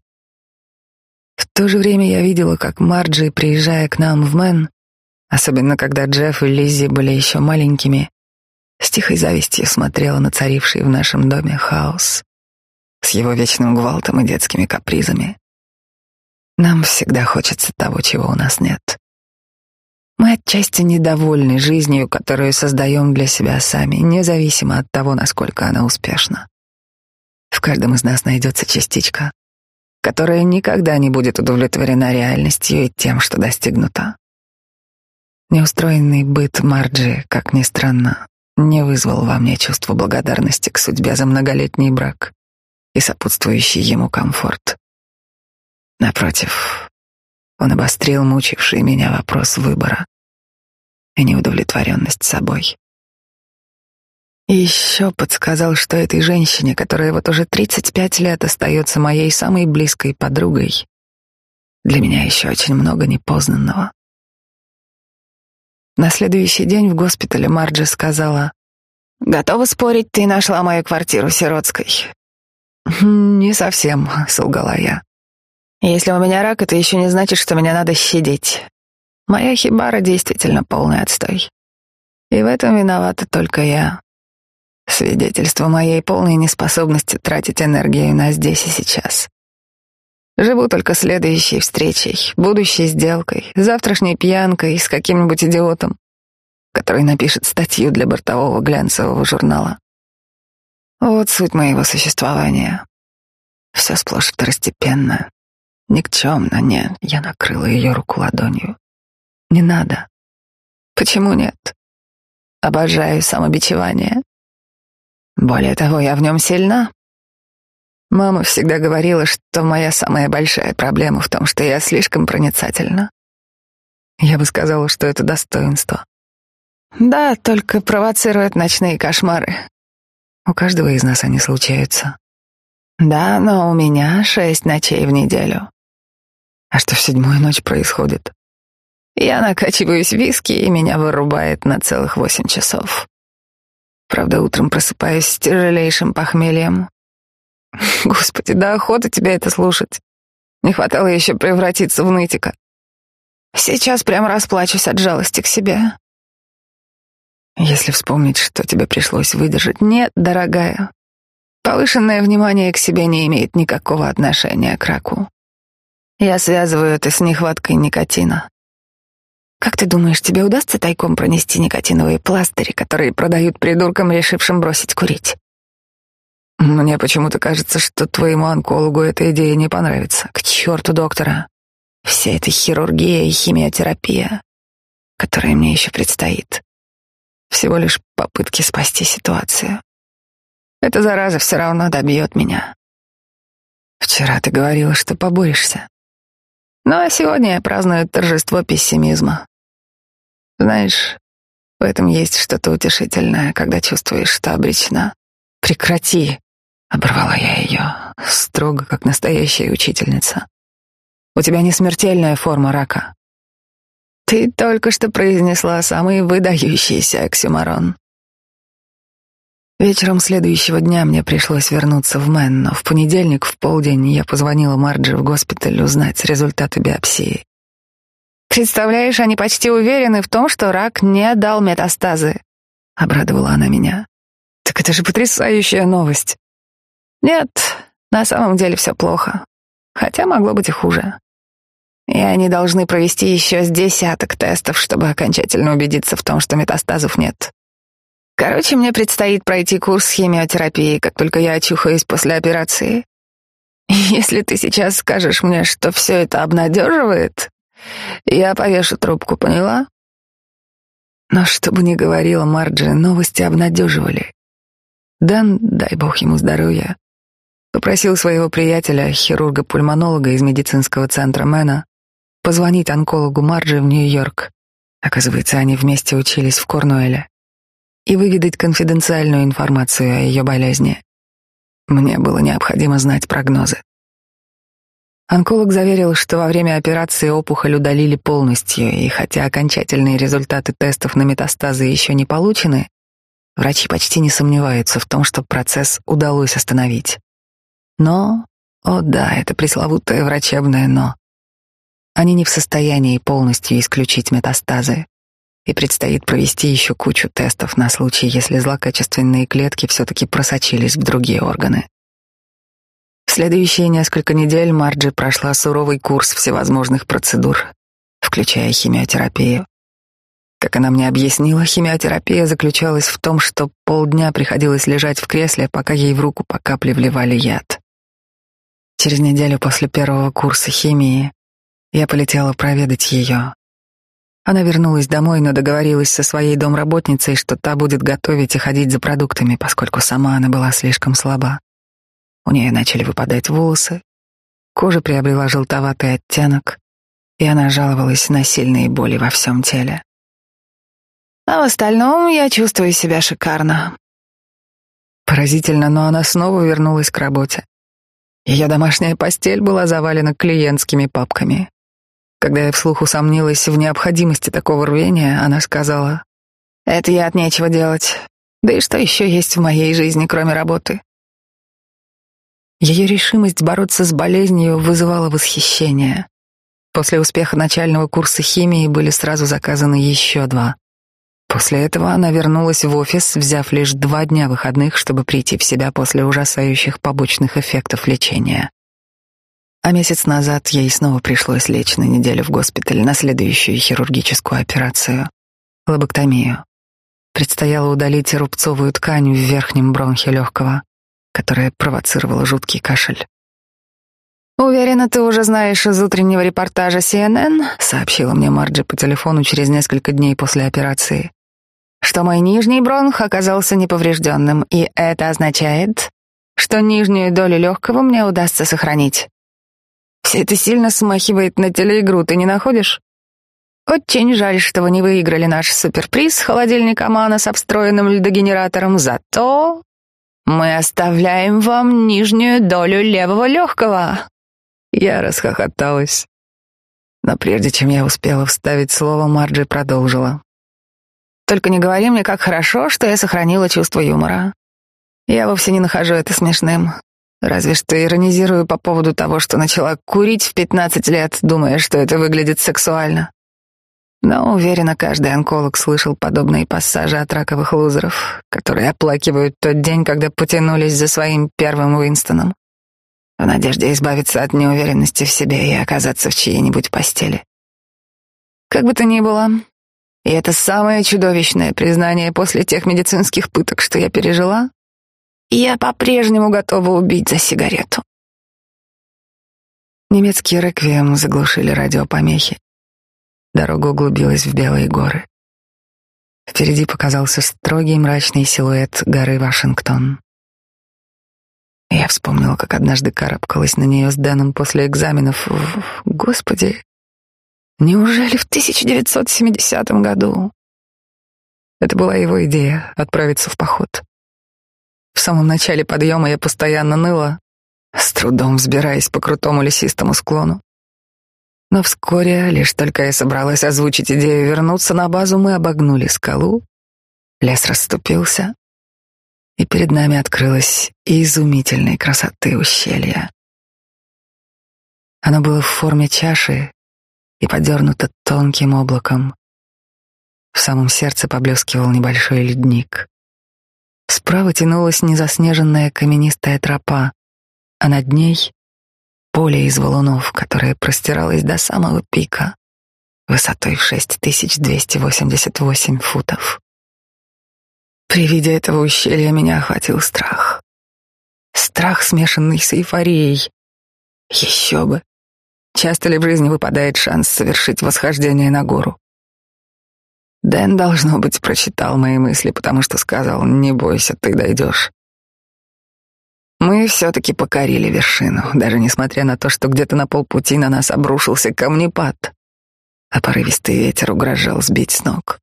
В то же время я видела, как Марджи, приезжая к нам в Мэн, особенно когда Джефф и Лиззи были еще маленькими, с тихой завистью смотрела на царивший в нашем доме хаос с его вечным гвалтом и детскими капризами. Нам всегда хочется того, чего у нас нет. Мы отчасти недовольны жизнью, которую создаем для себя сами, независимо от того, насколько она успешна. В каждом из нас найдется частичка, которая никогда не будет удовлетворена реальностью и тем, что достигнуто. Неустроенный быт Марджи, как ни странно, не вызвал во мне чувство благодарности к судьбе за многолетний брак и сопутствующий ему комфорт. Напротив, он обострил мучивший меня вопрос выбора и неудовлетворенность собой. И еще подсказал, что этой женщине, которая вот уже 35 лет остается моей самой близкой подругой, для меня еще очень много непознанного. На следующий день в госпитале Марджи сказала, «Готова спорить, ты нашла мою квартиру сиротской?» «Хм, «Не совсем», — солгала я. «Если у меня рак, это еще не значит, что меня надо щадить. Моя хибара действительно полный отстой. И в этом виновата только я. Свидетельство моей полной неспособности тратить энергию на здесь и сейчас. Живу только следующей встречей, будущей сделкой, завтрашней пьянкой с каким-нибудь идиотом, который напишет статью для бортового глянцевого журнала. Вот суть моего существования. Все сплошь второстепенно, никчемно, нет. Я накрыла ее руку ладонью. Не надо. Почему нет? Обожаю самобичевание. Более того, я в нем сильна, Мама всегда говорила, что моя самая большая проблема в том, что я слишком проницательна. Я бы сказала, что это достоинство. Да, только провоцирует ночные кошмары. У каждого из нас они случаются. Да, но у меня шесть ночей в неделю. А что в седьмую ночь происходит? Я накачиваюсь виски, и меня вырубает на целых восемь часов. Правда, утром просыпаюсь с тяжелейшим похмельем, Господи, да охота тебя это слушать. Не хватало еще превратиться в нытика. Сейчас прям расплачусь от жалости к себе. Если вспомнить, что тебе пришлось выдержать. Нет, дорогая. Повышенное внимание к себе не имеет никакого отношения к раку. Я связываю это с нехваткой никотина. Как ты думаешь, тебе удастся тайком пронести никотиновые пластыри, которые продают придуркам, решившим бросить курить? Мне почему-то кажется, что твоему онкологу эта идея не понравится. К черту доктора. Вся эта хирургия и химиотерапия, которая мне еще предстоит. Всего лишь попытки спасти ситуацию. Эта зараза все равно добьет меня. Вчера ты говорила, что поборешься. Ну а сегодня я праздную торжество пессимизма. Знаешь, в этом есть что-то утешительное, когда чувствуешь, что обречена. Прекрати. Оборвала я ее, строго, как настоящая учительница. У тебя не смертельная форма рака. Ты только что произнесла самый выдающийся оксюмарон. Вечером следующего дня мне пришлось вернуться в Мэн, но в понедельник в полдень я позвонила Марджи в госпиталь узнать результаты биопсии. «Представляешь, они почти уверены в том, что рак не дал метастазы», — обрадовала она меня. «Так это же потрясающая новость. Нет, на самом деле все плохо. Хотя могло быть и хуже. И они должны провести еще с десяток тестов, чтобы окончательно убедиться в том, что метастазов нет. Короче, мне предстоит пройти курс химиотерапии, как только я очухаюсь после операции. Если ты сейчас скажешь мне, что все это обнадеживает, я повешу трубку, поняла? Но что бы ни говорила Марджи, новости обнадеживали. Дэн, дай бог ему здоровья, Попросил своего приятеля, хирурга-пульмонолога из медицинского центра Мэна, позвонить онкологу Марджи в Нью-Йорк. Оказывается, они вместе учились в Корнуэле. И выведать конфиденциальную информацию о ее болезни. Мне было необходимо знать прогнозы. Онколог заверил, что во время операции опухоль удалили полностью, и хотя окончательные результаты тестов на метастазы еще не получены, врачи почти не сомневаются в том, что процесс удалось остановить. Но, о да, это пресловутое врачебное «но». Они не в состоянии полностью исключить метастазы, и предстоит провести еще кучу тестов на случай, если злокачественные клетки все-таки просочились в другие органы. Следующие несколько недель Марджи прошла суровый курс всевозможных процедур, включая химиотерапию. Как она мне объяснила, химиотерапия заключалась в том, что полдня приходилось лежать в кресле, пока ей в руку по капле вливали яд. Через неделю после первого курса химии я полетела проведать ее. Она вернулась домой, но договорилась со своей домработницей, что та будет готовить и ходить за продуктами, поскольку сама она была слишком слаба. У нее начали выпадать волосы, кожа приобрела желтоватый оттенок, и она жаловалась на сильные боли во всем теле. А в остальном я чувствую себя шикарно. Поразительно, но она снова вернулась к работе. Ее домашняя постель была завалена клиентскими папками. когда я вслух усомнилась в необходимости такого рвения, она сказала, «Это я от нечего делать. Да и что еще есть в моей жизни, кроме работы?» Ее решимость бороться с болезнью вызывала восхищение. После успеха начального курса химии были сразу заказаны еще два. После этого она вернулась в офис, взяв лишь два дня выходных, чтобы прийти в себя после ужасающих побочных эффектов лечения. А месяц назад ей снова пришлось лечь на неделю в госпиталь на следующую хирургическую операцию — лоботомию. Предстояло удалить рубцовую ткань в верхнем бронхе легкого, которая провоцировала жуткий кашель. «Уверена, ты уже знаешь из утреннего репортажа CNN», — сообщила мне Марджи по телефону через несколько дней после операции, что мой нижний бронх оказался неповрежденным, и это означает, что нижнюю долю легкого мне удастся сохранить. Все это сильно смахивает на телеигру, ты не находишь? Очень жаль, что вы не выиграли наш суперприз холодильник Амана с встроенным льдогенератором, зато мы оставляем вам нижнюю долю левого легкого. Я расхохоталась. Но прежде чем я успела вставить слово, Марджи продолжила. Только не говори мне, как хорошо, что я сохранила чувство юмора. Я вовсе не нахожу это смешным. Разве что иронизирую по поводу того, что начала курить в 15 лет, думая, что это выглядит сексуально. Но, уверена, каждый онколог слышал подобные пассажи от раковых лузеров, которые оплакивают тот день, когда потянулись за своим первым Уинстоном, в надежде избавиться от неуверенности в себе и оказаться в чьей-нибудь постели. Как бы то ни было, и это самое чудовищное признание после тех медицинских пыток, что я пережила, я по-прежнему готова убить за сигарету. Немецкий реквием заглушили радиопомехи. Дорога углубилась в белые горы. Впереди показался строгий мрачный силуэт горы Вашингтон. Я вспомнила, как однажды карабкалась на нее с Дэном после экзаменов. Господи, неужели в 1970 году? Это была его идея — отправиться в поход. В самом начале подъема я постоянно ныла, с трудом взбираясь по крутому лесистому склону. Но вскоре, лишь только я собралась озвучить идею вернуться на базу, мы обогнули скалу, лес расступился, и перед нами открылось изумительной красоты ущелье. Оно было в форме чаши и подернуто тонким облаком. В самом сердце поблескивал небольшой ледник. Справа тянулась незаснеженная каменистая тропа, а над ней — поле из валунов, которое простиралось до самого пика, высотой в 6288 футов. При виде этого ущелья меня охватил страх. Страх, смешанный с эйфорией. Еще бы. Часто ли в жизни выпадает шанс совершить восхождение на гору? Дэн, должно быть, прочитал мои мысли, потому что сказал, не бойся, ты дойдешь. Мы все-таки покорили вершину, даже несмотря на то, что где-то на полпути на нас обрушился камнепад, а порывистый ветер угрожал сбить с ног.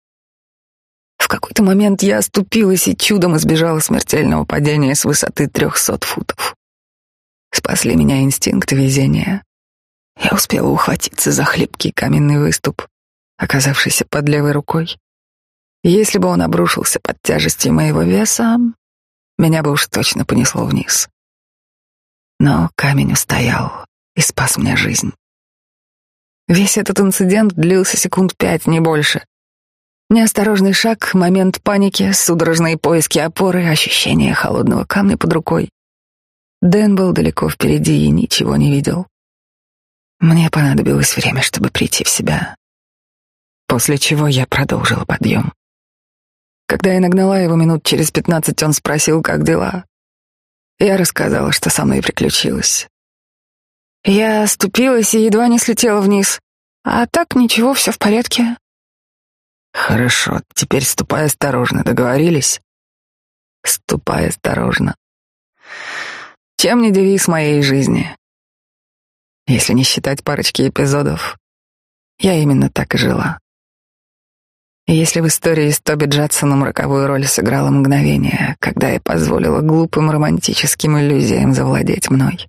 В какой-то момент я оступилась и чудом избежала смертельного падения с высоты трехсот футов. Спасли меня инстинкт везения. Я успела ухватиться за хлипкий каменный выступ, оказавшийся под левой рукой. Если бы он обрушился под тяжестью моего веса, меня бы уж точно понесло вниз. Но камень устоял и спас мне жизнь. Весь этот инцидент длился секунд пять, не больше. Неосторожный шаг, момент паники, судорожные поиски опоры, ощущение холодного камня под рукой. Дэн был далеко впереди и ничего не видел. Мне понадобилось время, чтобы прийти в себя после чего я продолжила подъем. Когда я нагнала его минут через пятнадцать, он спросил, как дела. Я рассказала, что со мной приключилось. Я оступилась и едва не слетела вниз. А так ничего, все в порядке. Хорошо, теперь ступай осторожно, договорились? Ступай осторожно. Чем не девиз моей жизни? Если не считать парочки эпизодов, я именно так и жила. Если в истории с Тоби Джадсоном роковую роль сыграло мгновение, когда я позволила глупым романтическим иллюзиям завладеть мной.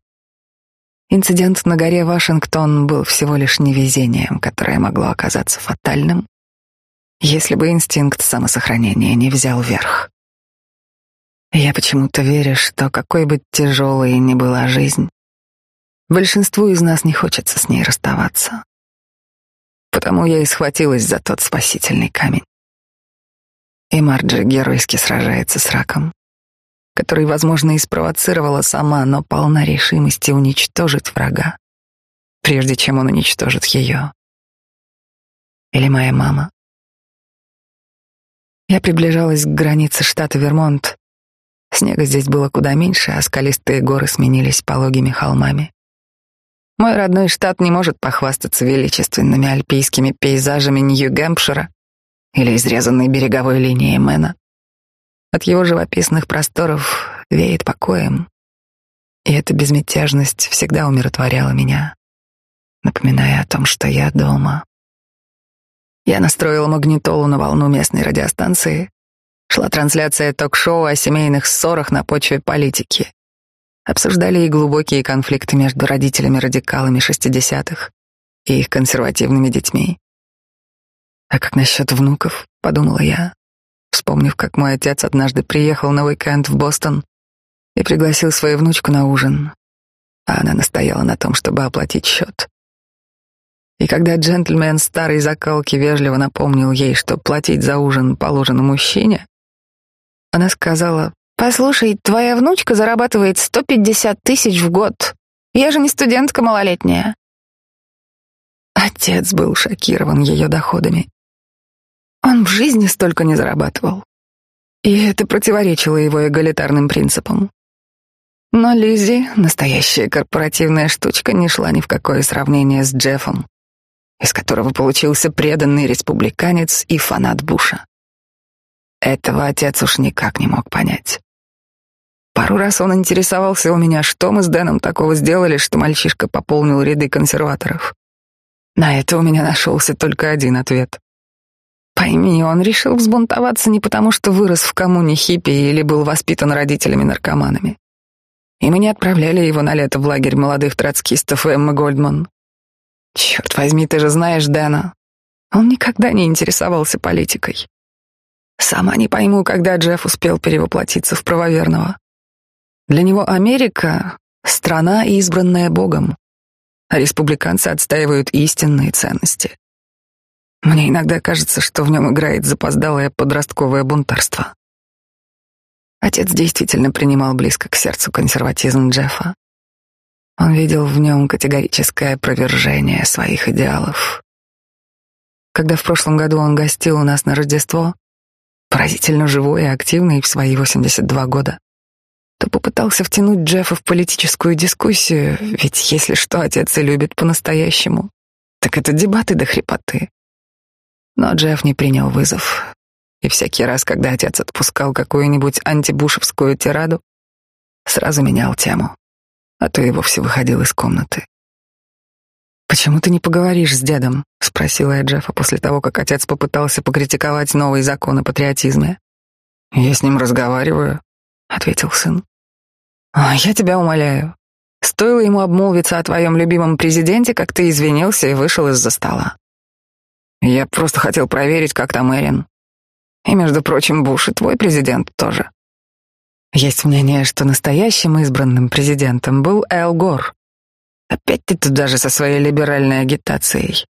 Инцидент на горе Вашингтон был всего лишь невезением, которое могло оказаться фатальным, если бы инстинкт самосохранения не взял верх. Я почему-то верю, что какой бы тяжелой ни была жизнь, большинству из нас не хочется с ней расставаться. Потому я и схватилась за тот спасительный камень. И Марджи геройски сражается с раком, который, возможно, и спровоцировала сама, но полна решимости уничтожить врага, прежде чем он уничтожит ее. Или моя мама. Я приближалась к границе штата Вермонт. Снега здесь было куда меньше, а скалистые горы сменились пологими холмами. Мой родной штат не может похвастаться величественными альпийскими пейзажами Нью-Гэмпшира или изрезанной береговой линией Мэна. От его живописных просторов веет покоем, и эта безмятежность всегда умиротворяла меня, напоминая о том, что я дома. Я настроила магнитолу на волну местной радиостанции. Шла трансляция ток-шоу о семейных ссорах на почве политики. Обсуждали и глубокие конфликты между родителями-радикалами шестидесятых и их консервативными детьми. А как насчет внуков, подумала я, вспомнив, как мой отец однажды приехал на уикенд в Бостон и пригласил свою внучку на ужин, а она настояла на том, чтобы оплатить счет. И когда джентльмен старой закалки вежливо напомнил ей, что платить за ужин положено мужчине, она сказала, «Послушай, твоя внучка зарабатывает 150 тысяч в год. Я же не студентка малолетняя». Отец был шокирован ее доходами. Он в жизни столько не зарабатывал. И это противоречило его эгалитарным принципам. Но Лиззи, настоящая корпоративная штучка, не шла ни в какое сравнение с Джеффом из которого получился преданный республиканец и фанат Буша. Этого отец уж никак не мог понять. Пару раз он интересовался у меня, что мы с Дэном такого сделали, что мальчишка пополнил ряды консерваторов. На это у меня нашелся только один ответ. Пойми, он решил взбунтоваться не потому, что вырос в коммуне хиппи или был воспитан родителями-наркоманами. И мы не отправляли его на лето в лагерь молодых троцкистов Эммы Гольдман. Черт возьми, ты же знаешь Дэна. Он никогда не интересовался политикой. Сама не пойму, когда Джефф успел перевоплотиться в правоверного. Для него Америка — страна, избранная Богом, а республиканцы отстаивают истинные ценности. Мне иногда кажется, что в нем играет запоздалое подростковое бунтарство. Отец действительно принимал близко к сердцу консерватизм Джеффа. Он видел в нем категорическое опровержение своих идеалов. Когда в прошлом году он гостил у нас на Рождество, поразительно живой и активный в свои 82 года, то попытался втянуть Джеффа в политическую дискуссию, ведь если что отец и любит по-настоящему, так это дебаты до хрипоты. Но Джефф не принял вызов, и всякий раз, когда отец отпускал какую-нибудь антибушевскую тираду, сразу менял тему а то и вовсе выходил из комнаты. «Почему ты не поговоришь с дедом?» — спросила я Джеффа после того, как отец попытался покритиковать новый закон о патриотизме. «Я с ним разговариваю», — ответил сын. «А я тебя умоляю. Стоило ему обмолвиться о твоем любимом президенте, как ты извинился и вышел из-за стола. Я просто хотел проверить, как там Эрин. И, между прочим, Буш и твой президент тоже. Есть мнение, что настоящим избранным президентом был Эл Гор. Опять ты туда же со своей либеральной агитацией.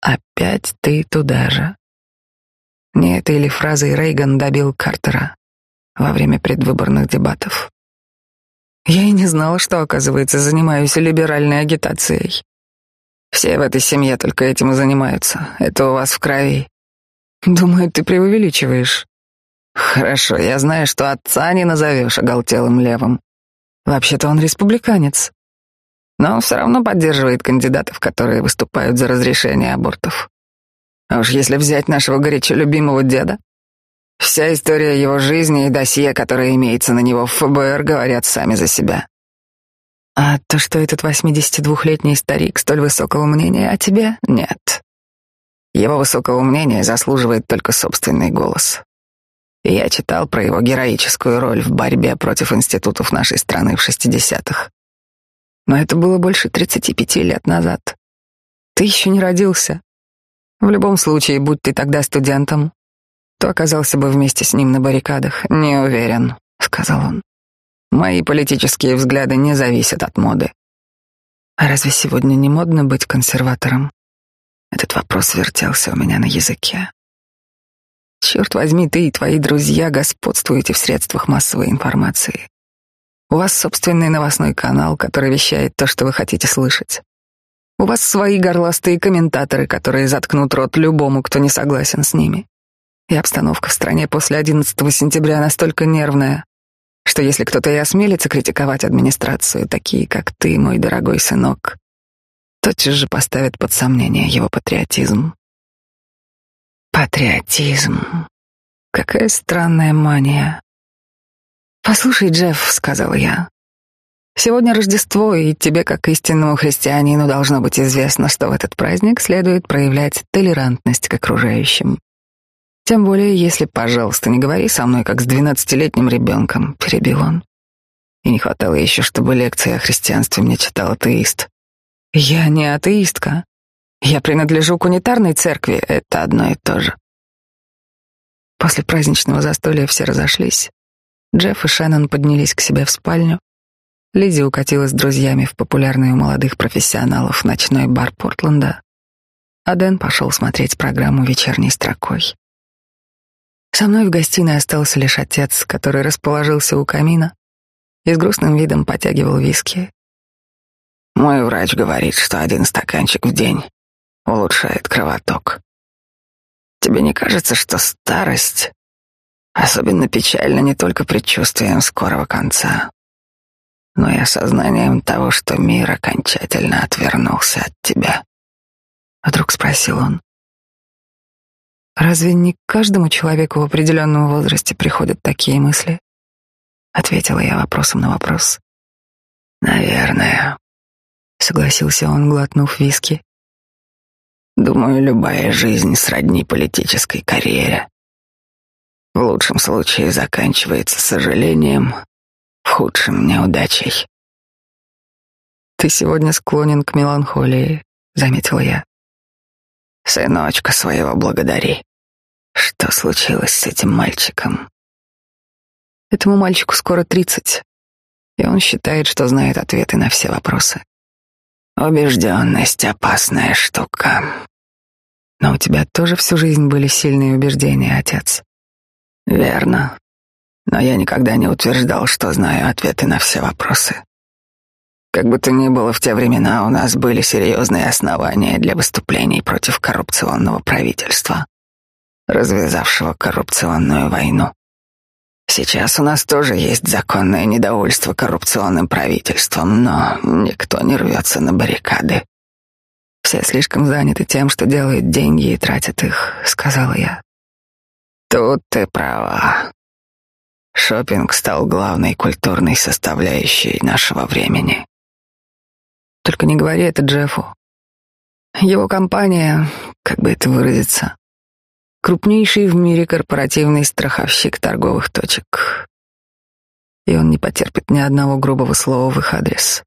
Опять ты туда же. Не этой ли фразой Рейган добил Картера во время предвыборных дебатов? Я и не знала, что, оказывается, занимаюсь либеральной агитацией. Все в этой семье только этим и занимаются. Это у вас в крови. Думаю, ты преувеличиваешь. Хорошо, я знаю, что отца не назовешь оголтелым левым. Вообще-то он республиканец. Но все равно поддерживает кандидатов, которые выступают за разрешение абортов. А уж если взять нашего горячо любимого деда, вся история его жизни и досье, которое имеется на него в ФБР, говорят сами за себя. А то, что этот 82-летний старик столь высокого мнения о тебе, нет. Его высокого мнения заслуживает только собственный голос я читал про его героическую роль в борьбе против институтов нашей страны в 60-х. Но это было больше тридцати пяти лет назад. Ты еще не родился. В любом случае, будь ты тогда студентом, то оказался бы вместе с ним на баррикадах. Не уверен, сказал он. Мои политические взгляды не зависят от моды. А разве сегодня не модно быть консерватором? Этот вопрос вертелся у меня на языке. Черт возьми, ты и твои друзья господствуете в средствах массовой информации. У вас собственный новостной канал, который вещает то, что вы хотите слышать. У вас свои горластые комментаторы, которые заткнут рот любому, кто не согласен с ними. И обстановка в стране после 11 сентября настолько нервная, что если кто-то и осмелится критиковать администрацию, такие как ты, мой дорогой сынок, тотчас же поставят под сомнение его патриотизм. Патриотизм. Какая странная мания. «Послушай, Джефф», — сказал я, — «сегодня Рождество, и тебе, как истинному христианину, должно быть известно, что в этот праздник следует проявлять толерантность к окружающим. Тем более, если, пожалуйста, не говори со мной, как с двенадцатилетним ребенком», — перебил он. И не хватало еще, чтобы лекции о христианстве мне читал атеист. «Я не атеистка. Я принадлежу к унитарной церкви, это одно и то же». После праздничного застолья все разошлись. Джефф и Шеннон поднялись к себе в спальню. Лизи укатила с друзьями в популярный у молодых профессионалов ночной бар Портленда, а Дэн пошел смотреть программу вечерней строкой. Со мной в гостиной остался лишь отец, который расположился у камина и с грустным видом потягивал виски. Мой врач говорит, что один стаканчик в день улучшает кровоток. Тебе не кажется, что старость Особенно печально не только предчувствием скорого конца, но и осознанием того, что мир окончательно отвернулся от тебя. Вдруг спросил он. Разве не каждому человеку в определенном возрасте приходят такие мысли? Ответила я вопросом на вопрос. Наверное, согласился он, глотнув виски. Думаю, любая жизнь сродни политической карьере. В лучшем случае заканчивается сожалением, в худшем — неудачей. «Ты сегодня склонен к меланхолии», — заметил я. «Сыночка своего благодари. Что случилось с этим мальчиком?» Этому мальчику скоро тридцать, и он считает, что знает ответы на все вопросы. Убежденность — опасная штука. Но у тебя тоже всю жизнь были сильные убеждения, отец. Верно. Но я никогда не утверждал, что знаю ответы на все вопросы. Как бы то ни было, в те времена у нас были серьезные основания для выступлений против коррупционного правительства, развязавшего коррупционную войну. Сейчас у нас тоже есть законное недовольство коррупционным правительством, но никто не рвется на баррикады. Все слишком заняты тем, что делают деньги и тратят их, сказала я. Тут ты права. Шопинг стал главной культурной составляющей нашего времени. Только не говори это Джеффу. Его компания, как бы это выразиться, крупнейший в мире корпоративный страховщик торговых точек. И он не потерпит ни одного грубого слова в их адрес.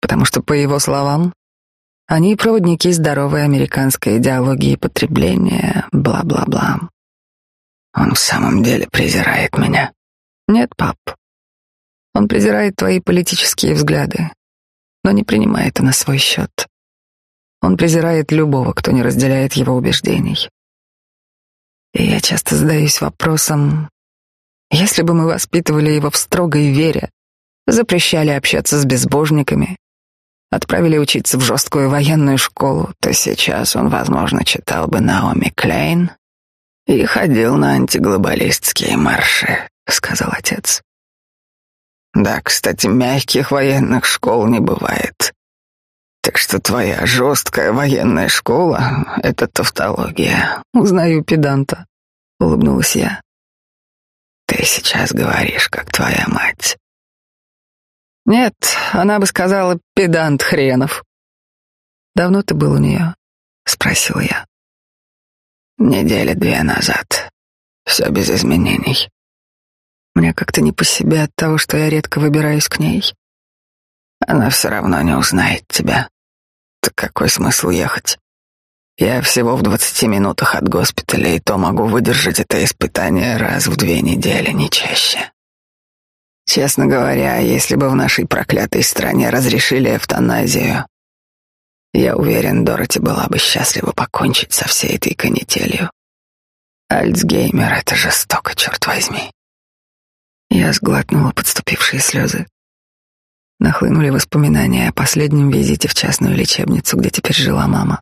Потому что, по его словам, они проводники здоровой американской идеологии потребления, бла-бла-бла. Он в самом деле презирает меня. Нет, пап. Он презирает твои политические взгляды, но не принимает это на свой счет. Он презирает любого, кто не разделяет его убеждений. И я часто задаюсь вопросом, если бы мы воспитывали его в строгой вере, запрещали общаться с безбожниками, отправили учиться в жесткую военную школу, то сейчас он, возможно, читал бы Наоми Клейн и ходил на антиглобалистские марши, сказал отец. Да, кстати, мягких военных школ не бывает. Так что твоя жесткая военная школа — это тавтология. Узнаю педанта, улыбнулась я. Ты сейчас говоришь, как твоя мать. Нет, она бы сказала педант хренов. Давно ты был у нее? Спросил я. Недели две назад. Все без изменений. Мне как-то не по себе от того, что я редко выбираюсь к ней. Она все равно не узнает тебя. Так какой смысл ехать? Я всего в двадцати минутах от госпиталя, и то могу выдержать это испытание раз в две недели, не чаще. Честно говоря, если бы в нашей проклятой стране разрешили эвтаназию, я уверен, Дороти была бы счастлива покончить со всей этой канителью. Альцгеймер — это жестоко, черт возьми. Я сглотнула подступившие слезы. Нахлынули воспоминания о последнем визите в частную лечебницу, где теперь жила мама.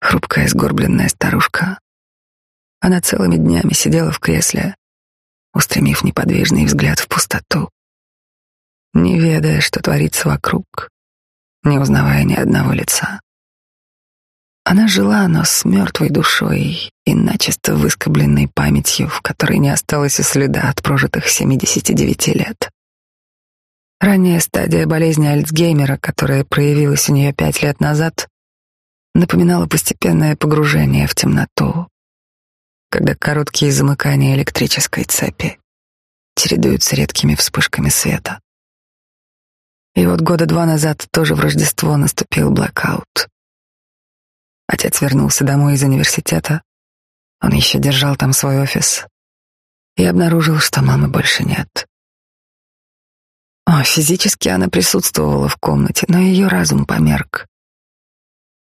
Хрупкая сгорбленная старушка. Она целыми днями сидела в кресле, устремив неподвижный взгляд в пустоту, не ведая, что творится вокруг, не узнавая ни одного лица. Она жила, но с мертвой душой и начисто выскобленной памятью, в которой не осталось и следа от прожитых 79 лет. Ранняя стадия болезни Альцгеймера, которая проявилась у нее пять лет назад, напоминала постепенное погружение в темноту, когда короткие замыкания электрической цепи чередуются редкими вспышками света. И вот года два назад тоже в Рождество наступил блэкаут. Отец вернулся домой из университета. Он еще держал там свой офис. И обнаружил, что мамы больше нет. О, физически она присутствовала в комнате, но ее разум померк.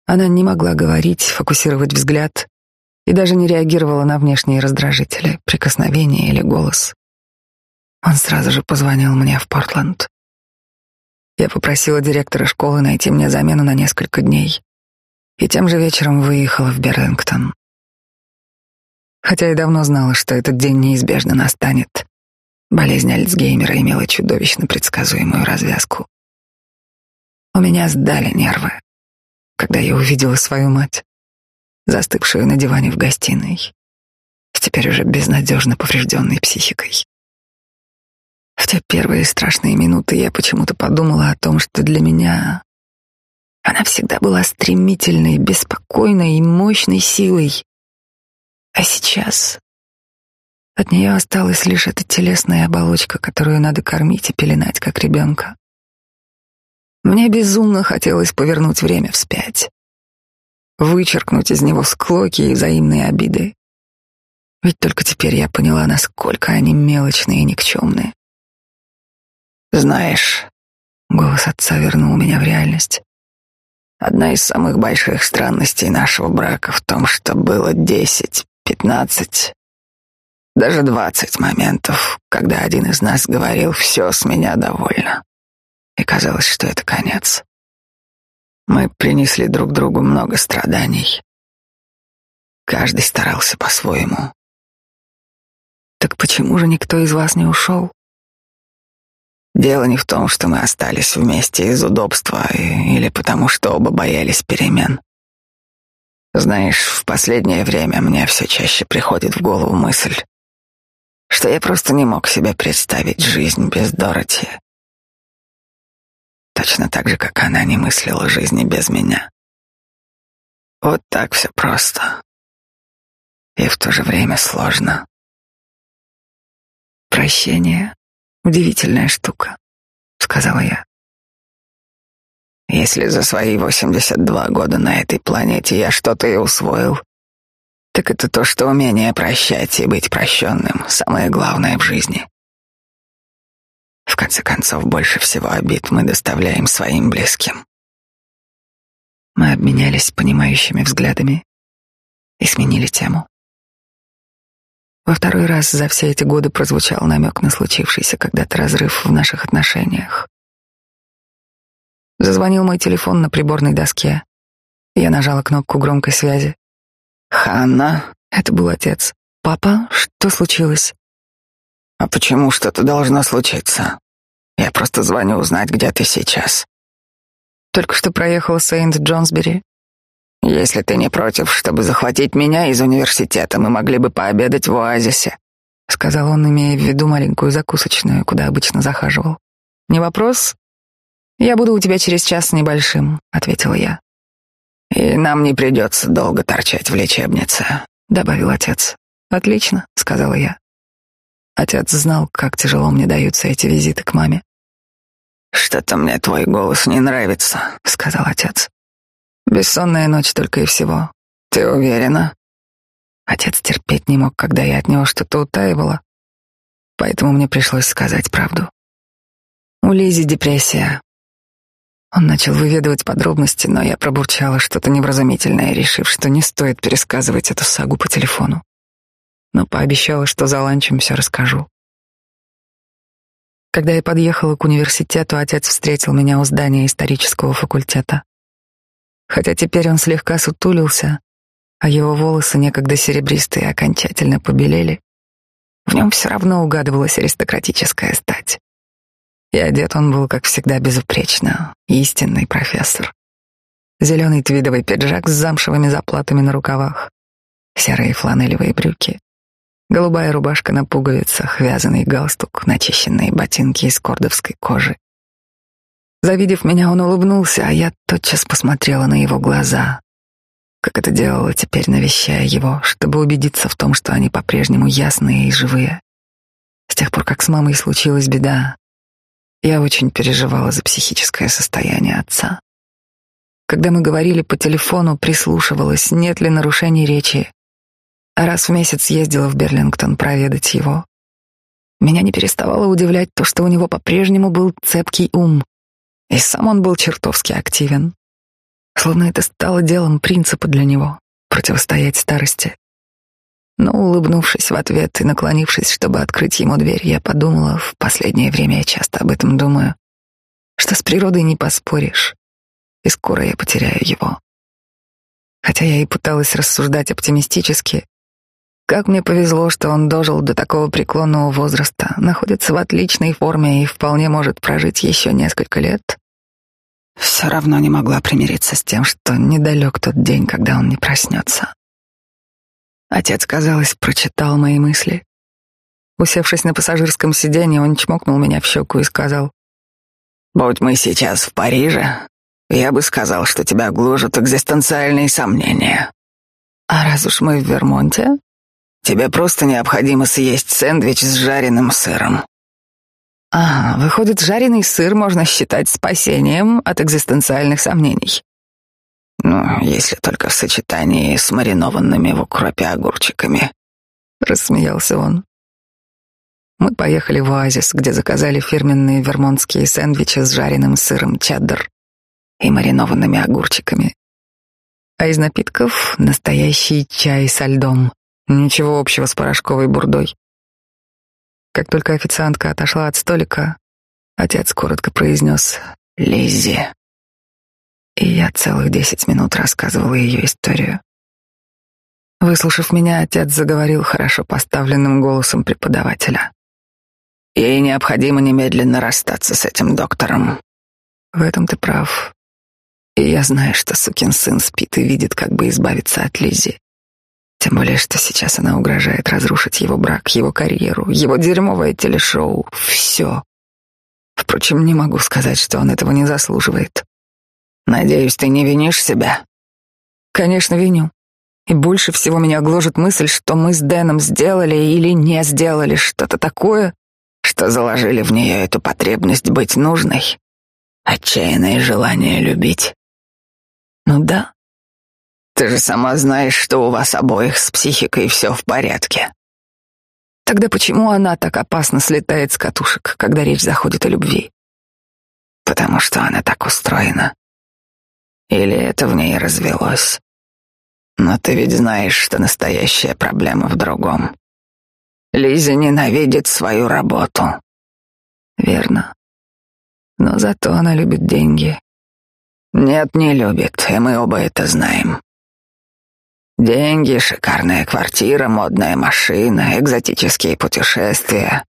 Она не могла говорить, фокусировать взгляд и даже не реагировала на внешние раздражители, прикосновения или голос. Он сразу же позвонил мне в Портленд. Я попросила директора школы найти мне замену на несколько дней и тем же вечером выехала в Берлингтон. Хотя и давно знала, что этот день неизбежно настанет. Болезнь Альцгеймера имела чудовищно предсказуемую развязку. У меня сдали нервы, когда я увидела свою мать, застывшую на диване в гостиной, с теперь уже безнадежно поврежденной психикой. В те первые страшные минуты я почему-то подумала о том, что для меня она всегда была стремительной, беспокойной и мощной силой. А сейчас от нее осталась лишь эта телесная оболочка, которую надо кормить и пеленать, как ребенка. Мне безумно хотелось повернуть время вспять, вычеркнуть из него склоки и взаимные обиды. Ведь только теперь я поняла, насколько они мелочные и никчемные. Знаешь, голос отца вернул меня в реальность. Одна из самых больших странностей нашего брака в том, что было десять, пятнадцать, даже двадцать моментов, когда один из нас говорил «все с меня довольно», и казалось, что это конец. Мы принесли друг другу много страданий. Каждый старался по-своему. Так почему же никто из вас не ушел? Дело не в том, что мы остались вместе из удобства или потому, что оба боялись перемен. Знаешь, в последнее время мне все чаще приходит в голову мысль, что я просто не мог себе представить жизнь без Дороти. Точно так же, как она не мыслила жизни без меня. Вот так все просто. И в то же время сложно. Прощение Удивительная штука, сказала я. Если за свои 82 года на этой планете я что-то и усвоил, так это то, что умение прощать и быть прощенным — самое главное в жизни. В конце концов, больше всего обид мы доставляем своим близким. Мы обменялись понимающими взглядами и сменили тему. Во второй раз за все эти годы прозвучал намек на случившийся когда-то разрыв в наших отношениях. Зазвонил мой телефон на приборной доске. Я нажала кнопку громкой связи. «Ханна?» — это был отец. «Папа, что случилось?» «А почему что-то должно случиться? Я просто звоню узнать, где ты сейчас». Только что проехала Сент-Джонсбери. Если ты не против, чтобы захватить меня из университета, мы могли бы пообедать в оазисе, сказал он, имея в виду маленькую закусочную, куда обычно захаживал. Не вопрос. Я буду у тебя через час с небольшим, ответила я. И нам не придется долго торчать в лечебнице, добавил отец. Отлично, сказала я. Отец знал, как тяжело мне даются эти визиты к маме. «Что-то мне твой голос не нравится», — сказал отец. «Бессонная ночь только и всего. Ты уверена?» Отец терпеть не мог, когда я от него что-то утаивала, поэтому мне пришлось сказать правду. У Лизи депрессия. Он начал выведывать подробности, но я пробурчала что-то невразумительное, решив, что не стоит пересказывать эту сагу по телефону. Но пообещала, что за ланчем все расскажу. Когда я подъехала к университету, отец встретил меня у здания исторического факультета. Хотя теперь он слегка сутулился, а его волосы, некогда серебристые, окончательно побелели, в нем все равно угадывалась аристократическая стать. И одет он был, как всегда, безупречно, истинный профессор. Зеленый твидовый пиджак с замшевыми заплатами на рукавах, серые фланелевые брюки, Голубая рубашка на пуговицах, вязаный галстук, начищенные ботинки из кордовской кожи. Завидев меня, он улыбнулся, а я тотчас посмотрела на его глаза, как это делала теперь, навещая его, чтобы убедиться в том, что они по-прежнему ясные и живые. С тех пор, как с мамой случилась беда, я очень переживала за психическое состояние отца. Когда мы говорили по телефону, прислушивалась, нет ли нарушений речи, Раз в месяц ездила в Берлингтон проведать его. Меня не переставало удивлять то, что у него по-прежнему был цепкий ум, и сам он был чертовски активен. Словно это стало делом принципа для него — противостоять старости. Но, улыбнувшись в ответ и наклонившись, чтобы открыть ему дверь, я подумала, в последнее время я часто об этом думаю, что с природой не поспоришь, и скоро я потеряю его. Хотя я и пыталась рассуждать оптимистически, как мне повезло, что он дожил до такого преклонного возраста, находится в отличной форме и вполне может прожить еще несколько лет. Все равно не могла примириться с тем, что недалек тот день, когда он не проснется. Отец, казалось, прочитал мои мысли. Усевшись на пассажирском сиденье, он чмокнул меня в щеку и сказал, «Будь мы сейчас в Париже, я бы сказал, что тебя гложат экзистенциальные сомнения. А раз уж мы в Вермонте, Тебе просто необходимо съесть сэндвич с жареным сыром. А, выходит, жареный сыр можно считать спасением от экзистенциальных сомнений. Ну, если только в сочетании с маринованными в укропе огурчиками. Рассмеялся он. Мы поехали в оазис, где заказали фирменные вермонтские сэндвичи с жареным сыром чаддер и маринованными огурчиками. А из напитков настоящий чай со льдом. Ничего общего с порошковой бурдой. Как только официантка отошла от столика, отец коротко произнес «Лиззи». И я целых десять минут рассказывала ее историю. Выслушав меня, отец заговорил хорошо поставленным голосом преподавателя. Ей необходимо немедленно расстаться с этим доктором. В этом ты прав. И я знаю, что сукин сын спит и видит, как бы избавиться от Лизи. Тем более, что сейчас она угрожает разрушить его брак, его карьеру, его дерьмовое телешоу, все. Впрочем, не могу сказать, что он этого не заслуживает. Надеюсь, ты не винишь себя? Конечно, виню. И больше всего меня гложет мысль, что мы с Дэном сделали или не сделали что-то такое, что заложили в нее эту потребность быть нужной, отчаянное желание любить. Ну да, ты же сама знаешь, что у вас обоих с психикой все в порядке. Тогда почему она так опасно слетает с катушек, когда речь заходит о любви? Потому что она так устроена. Или это в ней развелось? Но ты ведь знаешь, что настоящая проблема в другом. Лиза ненавидит свою работу. Верно. Но зато она любит деньги. Нет, не любит, и мы оба это знаем. Деньги, шикарная квартира, модная машина, экзотические путешествия.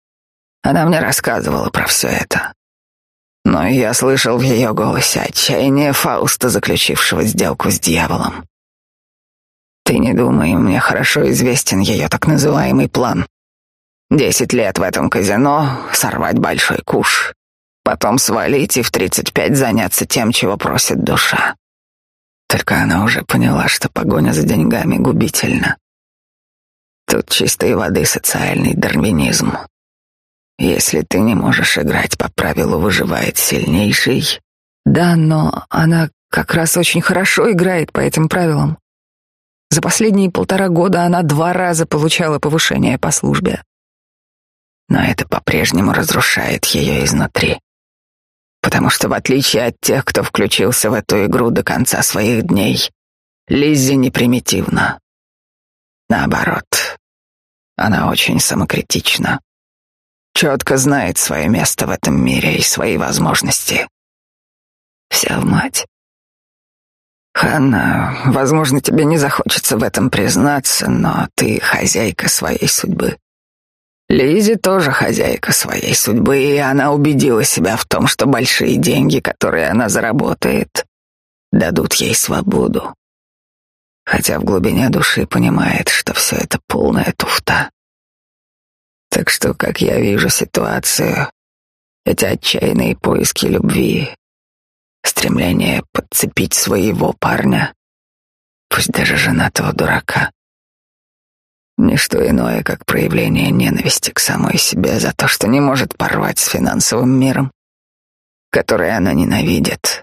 Она мне рассказывала про все это. Но я слышал в ее голосе отчаяние Фауста, заключившего сделку с дьяволом. Ты не думай, мне хорошо известен ее так называемый план. Десять лет в этом казино, сорвать большой куш, потом свалить и в тридцать пять заняться тем, чего просит душа. Только она уже поняла, что погоня за деньгами губительна. Тут чистой воды социальный дарвинизм. Если ты не можешь играть по правилу «выживает сильнейший», да, но она как раз очень хорошо играет по этим правилам. За последние полтора года она два раза получала повышение по службе. Но это по-прежнему разрушает ее изнутри. Потому что в отличие от тех, кто включился в эту игру до конца своих дней, Лиззи не примитивна. Наоборот, она очень самокритична. Четко знает свое место в этом мире и свои возможности. Вся в мать. Ханна, возможно, тебе не захочется в этом признаться, но ты хозяйка своей судьбы. Лизи тоже хозяйка своей судьбы, и она убедила себя в том, что большие деньги, которые она заработает, дадут ей свободу. Хотя в глубине души понимает, что все это полная туфта. Так что, как я вижу ситуацию, эти отчаянные поиски любви, стремление подцепить своего парня, пусть даже женатого дурака. Ничто иное, как проявление ненависти к самой себе за то, что не может порвать с финансовым миром, который она ненавидит.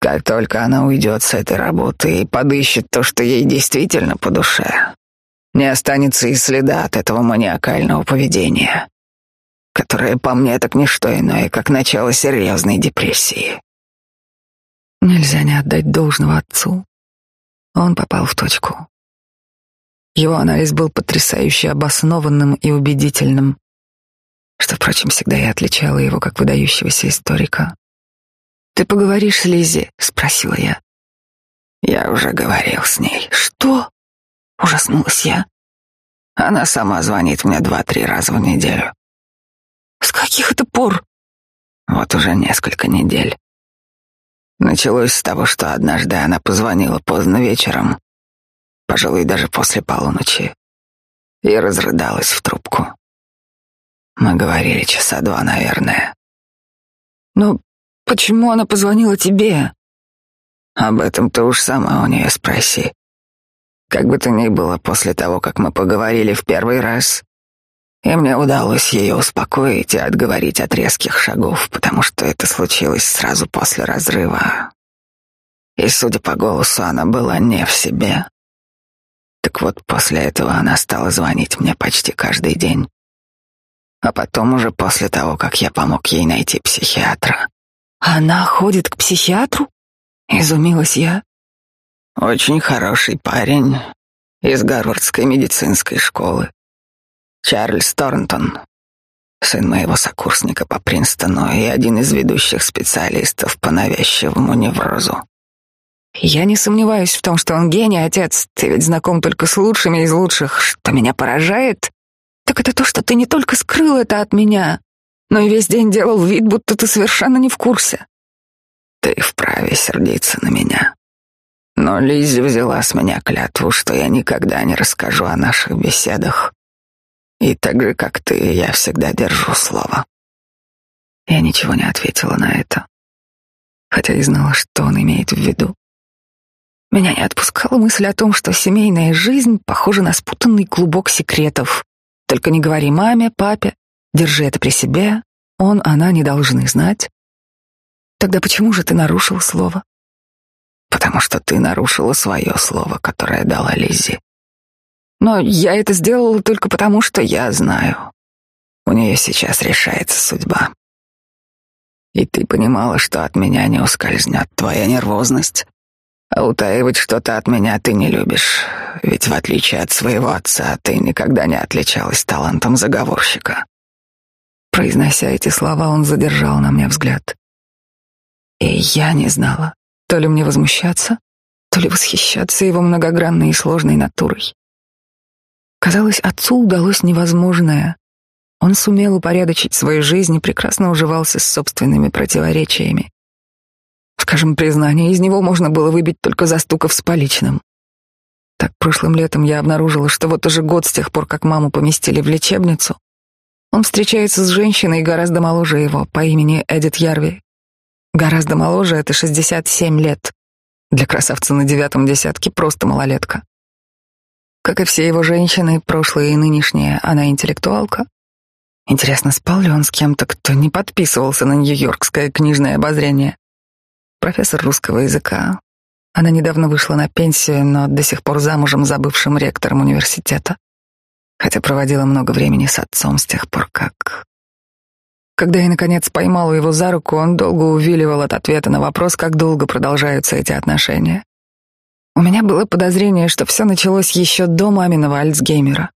Как только она уйдет с этой работы и подыщет то, что ей действительно по душе, не останется и следа от этого маниакального поведения которое по мне так не что иное, как начало серьезной депрессии. Нельзя не отдать должного отцу. Он попал в точку. Его анализ был потрясающе обоснованным и убедительным, что, впрочем, всегда и отличало его как выдающегося историка. «Ты поговоришь с Лизи?» — спросила я. «Я уже говорил с ней». «Что?» — ужаснулась я. Она сама звонит мне два-три раза в неделю. С каких это пор? Вот уже несколько недель. Началось с того, что однажды она позвонила поздно вечером, пожалуй, даже после полуночи, и разрыдалась в трубку. Мы говорили часа два, наверное. Но почему она позвонила тебе? Об этом ты уж сама у нее спроси. Как бы то ни было, после того, как мы поговорили в первый раз, и мне удалось ее успокоить и отговорить от резких шагов, потому что это случилось сразу после разрыва. И, судя по голосу, она была не в себе. Так вот, после этого она стала звонить мне почти каждый день. А потом уже после того, как я помог ей найти психиатра. Она ходит к психиатру? Изумилась я. Очень хороший парень из Гарвардской медицинской школы. Чарльз Торнтон, сын моего сокурсника по Принстону и один из ведущих специалистов по навязчивому неврозу. Я не сомневаюсь в том, что он гений, отец. Ты ведь знаком только с лучшими из лучших. Что меня поражает, так это то, что ты не только скрыл это от меня, но и весь день делал вид, будто ты совершенно не в курсе. Ты вправе сердиться на меня. Но Лиззи взяла с меня клятву, что я никогда не расскажу о наших беседах и так же, как ты, я всегда держу слово. Я ничего не ответила на это, хотя и знала, что он имеет в виду. Меня не отпускала мысль о том, что семейная жизнь похожа на спутанный клубок секретов. Только не говори маме, папе, держи это при себе, он, она не должны знать. Тогда почему же ты нарушил слово? Потому что ты нарушила свое слово, которое дала Лиззи. Но я это сделала только потому, что я знаю. У нее сейчас решается судьба. И ты понимала, что от меня не ускользнет твоя нервозность. А утаивать что-то от меня ты не любишь, ведь в отличие от своего отца ты никогда не отличалась талантом заговорщика. Произнося эти слова, он задержал на мне взгляд. И я не знала, то ли мне возмущаться, то ли восхищаться его многогранной и сложной натурой. Казалось, отцу удалось невозможное. Он сумел упорядочить свою жизнь и прекрасно уживался с собственными противоречиями. Скажем, признание из него можно было выбить только застукав с поличным. Так прошлым летом я обнаружила, что вот уже год с тех пор, как маму поместили в лечебницу, он встречается с женщиной гораздо моложе его по имени Эдит Ярви. Гораздо моложе — это 67 лет. Для красавца на девятом десятке просто малолетка. Как и все его женщины, прошлые и нынешние, она интеллектуалка. Интересно, спал ли он с кем-то, кто не подписывался на Нью-Йоркское книжное обозрение? Профессор русского языка. Она недавно вышла на пенсию, но до сих пор замужем за бывшим ректором университета. Хотя проводила много времени с отцом с тех пор, как... Когда я, наконец, поймала его за руку, он долго увиливал от ответа на вопрос, как долго продолжаются эти отношения. У меня было подозрение, что все началось еще до маминого Альцгеймера.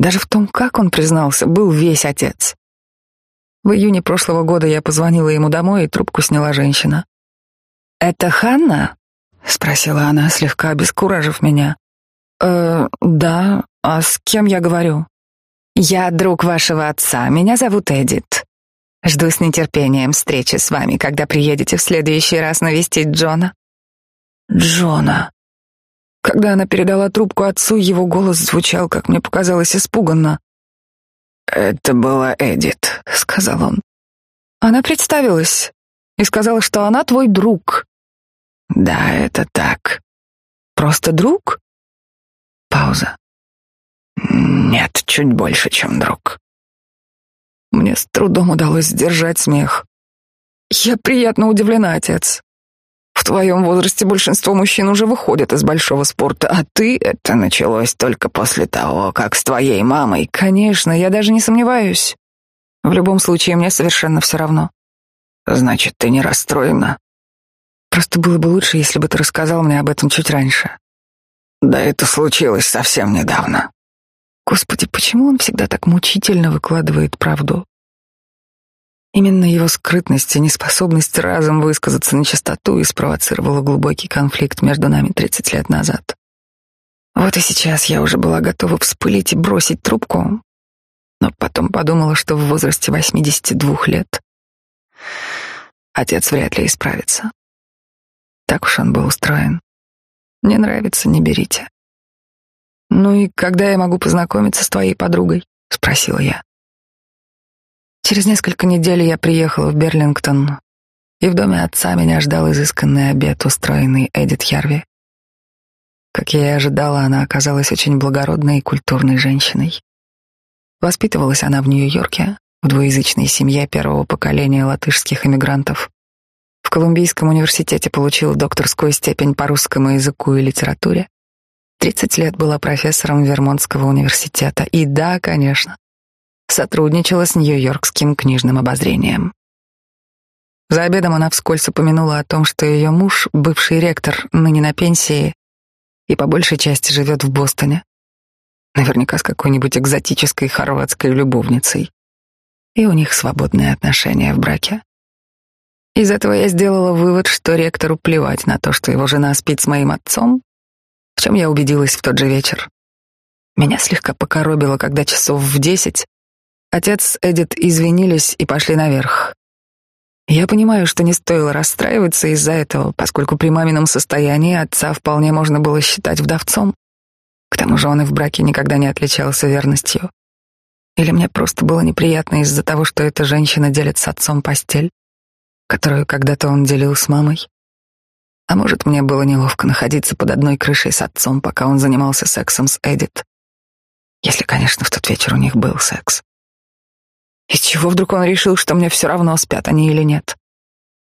Даже в том, как он признался, был весь отец. В июне прошлого года я позвонила ему домой, и трубку сняла женщина. «Это Ханна?» — спросила она, слегка обескуражив меня. «Э, да, а с кем я говорю?» «Я друг вашего отца, меня зовут Эдит. Жду с нетерпением встречи с вами, когда приедете в следующий раз навестить Джона». «Джона», когда она передала трубку отцу, его голос звучал, как мне показалось, испуганно. «Это была Эдит», — сказал он. Она представилась и сказала, что она твой друг. «Да, это так». «Просто друг?» Пауза. «Нет, чуть больше, чем друг». Мне с трудом удалось сдержать смех. «Я приятно удивлена, отец. В твоем возрасте большинство мужчин уже выходят из большого спорта, а ты... Это началось только после того, как с твоей мамой... Конечно, я даже не сомневаюсь. В любом случае, мне совершенно все равно. Значит, ты не расстроена? Просто было бы лучше, если бы ты рассказал мне об этом чуть раньше. Да это случилось совсем недавно. Господи, почему он всегда так мучительно выкладывает правду? Именно его скрытность и неспособность разом высказаться на чистоту и спровоцировала глубокий конфликт между нами 30 лет назад. Вот и сейчас я уже была готова вспылить и бросить трубку, но потом подумала, что в возрасте 82 лет отец вряд ли исправится. Так уж он был устроен. Не нравится, не берите. Ну и когда я могу познакомиться с твоей подругой? спросила я. Через несколько недель я приехала в Берлингтон, и в доме отца меня ждал изысканный обед, устроенный Эдит Ярви. Как я и ожидала, она оказалась очень благородной и культурной женщиной. Воспитывалась она в Нью-Йорке, в двуязычной семье первого поколения латышских эмигрантов. В Колумбийском университете получила докторскую степень по русскому языку и литературе. 30 лет была профессором Вермонтского университета. И да, конечно, сотрудничала с Нью-Йоркским книжным обозрением. За обедом она вскользь упомянула о том, что ее муж, бывший ректор, ныне на пенсии и по большей части живет в Бостоне. Наверняка с какой-нибудь экзотической хорватской любовницей. И у них свободные отношения в браке. Из этого я сделала вывод, что ректору плевать на то, что его жена спит с моим отцом, в чем я убедилась в тот же вечер. Меня слегка покоробило, когда часов в десять Отец Эдит извинились и пошли наверх. Я понимаю, что не стоило расстраиваться из-за этого, поскольку при мамином состоянии отца вполне можно было считать вдовцом. К тому же он и в браке никогда не отличался верностью. Или мне просто было неприятно из-за того, что эта женщина делит с отцом постель, которую когда-то он делил с мамой. А может, мне было неловко находиться под одной крышей с отцом, пока он занимался сексом с Эдит. Если, конечно, в тот вечер у них был секс. Из чего вдруг он решил, что мне все равно, спят они или нет?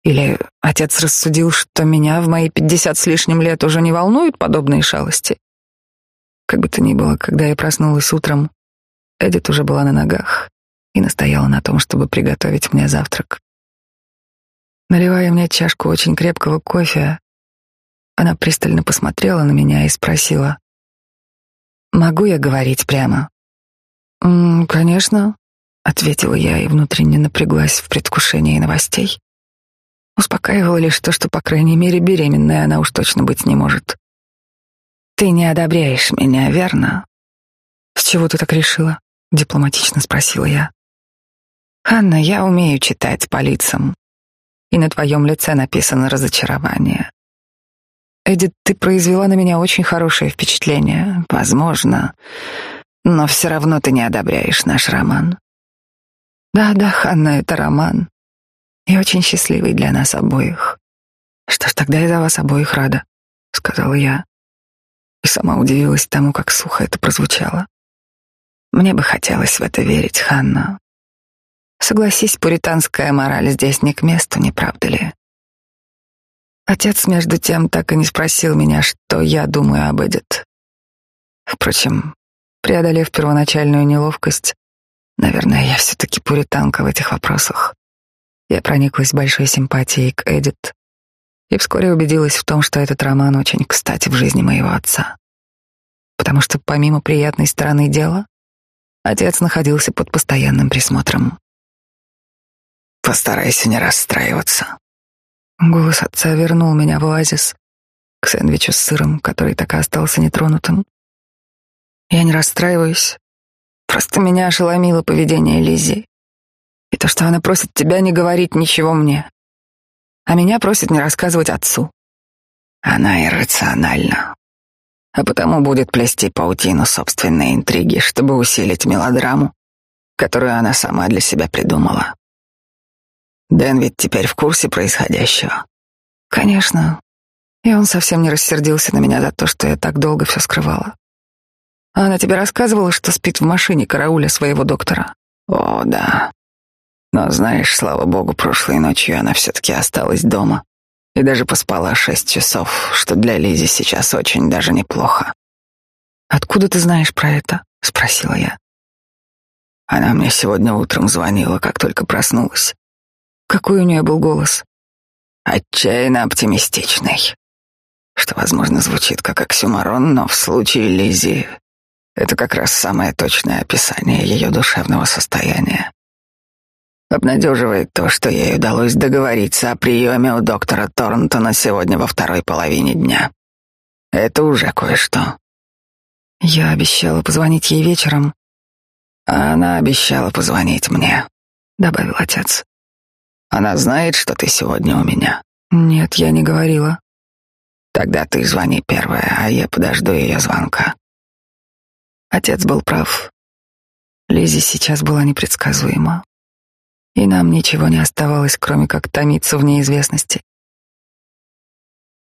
Или отец рассудил, что меня в мои пятьдесят с лишним лет уже не волнуют подобные шалости? Как бы то ни было, когда я проснулась утром, Эдит уже была на ногах и настояла на том, чтобы приготовить мне завтрак. Наливая мне чашку очень крепкого кофе, она пристально посмотрела на меня и спросила, «Могу я говорить прямо?» «М -м, «Конечно», — ответила я и внутренне напряглась в предвкушении новостей. Успокаивало лишь то, что, по крайней мере, беременная она уж точно быть не может. «Ты не одобряешь меня, верно?» «С чего ты так решила?» — дипломатично спросила я. «Анна, я умею читать по лицам, и на твоем лице написано разочарование. Эдит, ты произвела на меня очень хорошее впечатление, возможно, но все равно ты не одобряешь наш роман. Да, да, Ханна, это роман. И очень счастливый для нас обоих. Что ж, тогда я за вас обоих рада, сказала я. И сама удивилась тому, как сухо это прозвучало. Мне бы хотелось в это верить, Ханна, Согласись, пуританская мораль здесь не к месту, не правда ли? Отец, между тем, так и не спросил меня, что я думаю об Эдит. Впрочем, преодолев первоначальную неловкость, наверное, я все-таки пуританка в этих вопросах. Я прониклась большой симпатией к Эдит и вскоре убедилась в том, что этот роман очень кстати в жизни моего отца. Потому что помимо приятной стороны дела, отец находился под постоянным присмотром. Постарайся не расстраиваться. Голос отца вернул меня в оазис к сэндвичу с сыром, который так и остался нетронутым. Я не расстраиваюсь. Просто меня ошеломило поведение Лизи. И то, что она просит тебя не говорить ничего мне. А меня просит не рассказывать отцу. Она иррациональна. А потому будет плести паутину собственной интриги, чтобы усилить мелодраму, которую она сама для себя придумала. Дэн ведь теперь в курсе происходящего. Конечно. И он совсем не рассердился на меня за то, что я так долго все скрывала. А она тебе рассказывала, что спит в машине карауля своего доктора? О, да. Но знаешь, слава богу, прошлой ночью она все-таки осталась дома и даже поспала шесть часов, что для Лизи сейчас очень даже неплохо. Откуда ты знаешь про это? спросила я. Она мне сегодня утром звонила, как только проснулась. Какой у нее был голос? Отчаянно оптимистичный. Что, возможно, звучит как оксюмарон, но в случае Лизи это как раз самое точное описание ее душевного состояния. Обнадеживает то, что ей удалось договориться о приеме у доктора Торнтона сегодня во второй половине дня. Это уже кое-что. Я обещала позвонить ей вечером, а она обещала позвонить мне, добавил отец. Она знает, что ты сегодня у меня? Нет, я не говорила. Тогда ты звони первая, а я подожду ее звонка. Отец был прав. Лизи сейчас была непредсказуема. И нам ничего не оставалось, кроме как томиться в неизвестности.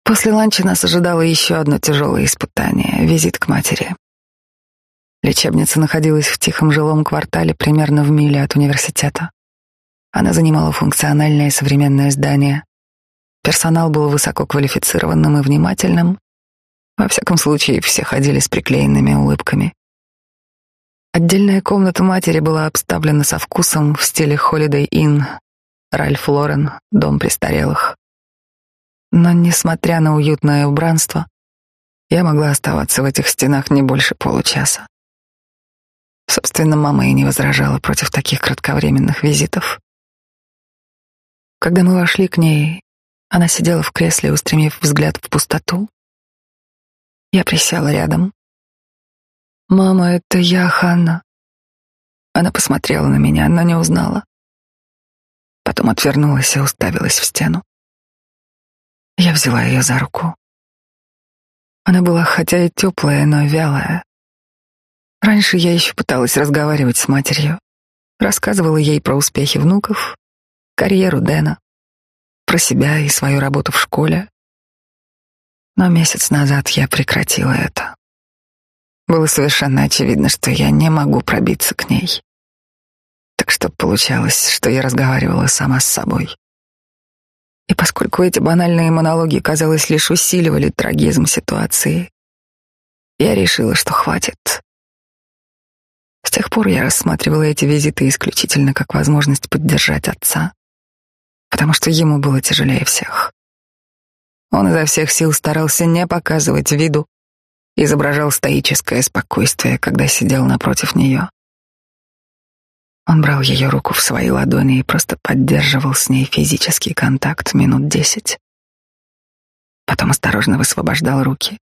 После ланча нас ожидало еще одно тяжелое испытание — визит к матери. Лечебница находилась в тихом жилом квартале примерно в миле от университета. Она занимала функциональное современное здание. Персонал был высококвалифицированным и внимательным. Во всяком случае, все ходили с приклеенными улыбками. Отдельная комната матери была обставлена со вкусом в стиле Holiday Inn, Ральф Лорен, дом престарелых. Но, несмотря на уютное убранство, я могла оставаться в этих стенах не больше получаса. Собственно, мама и не возражала против таких кратковременных визитов. Когда мы вошли к ней, она сидела в кресле, устремив взгляд в пустоту. Я присела рядом. «Мама, это я, Ханна». Она посмотрела на меня, но не узнала. Потом отвернулась и уставилась в стену. Я взяла ее за руку. Она была хотя и теплая, но вялая. Раньше я еще пыталась разговаривать с матерью. Рассказывала ей про успехи внуков, карьеру Дэна, про себя и свою работу в школе. Но месяц назад я прекратила это. Было совершенно очевидно, что я не могу пробиться к ней. Так что получалось, что я разговаривала сама с собой. И поскольку эти банальные монологи, казалось, лишь усиливали трагизм ситуации, я решила, что хватит. С тех пор я рассматривала эти визиты исключительно как возможность поддержать отца потому что ему было тяжелее всех. Он изо всех сил старался не показывать виду, изображал стоическое спокойствие, когда сидел напротив нее. Он брал ее руку в свои ладони и просто поддерживал с ней физический контакт минут десять. Потом осторожно высвобождал руки,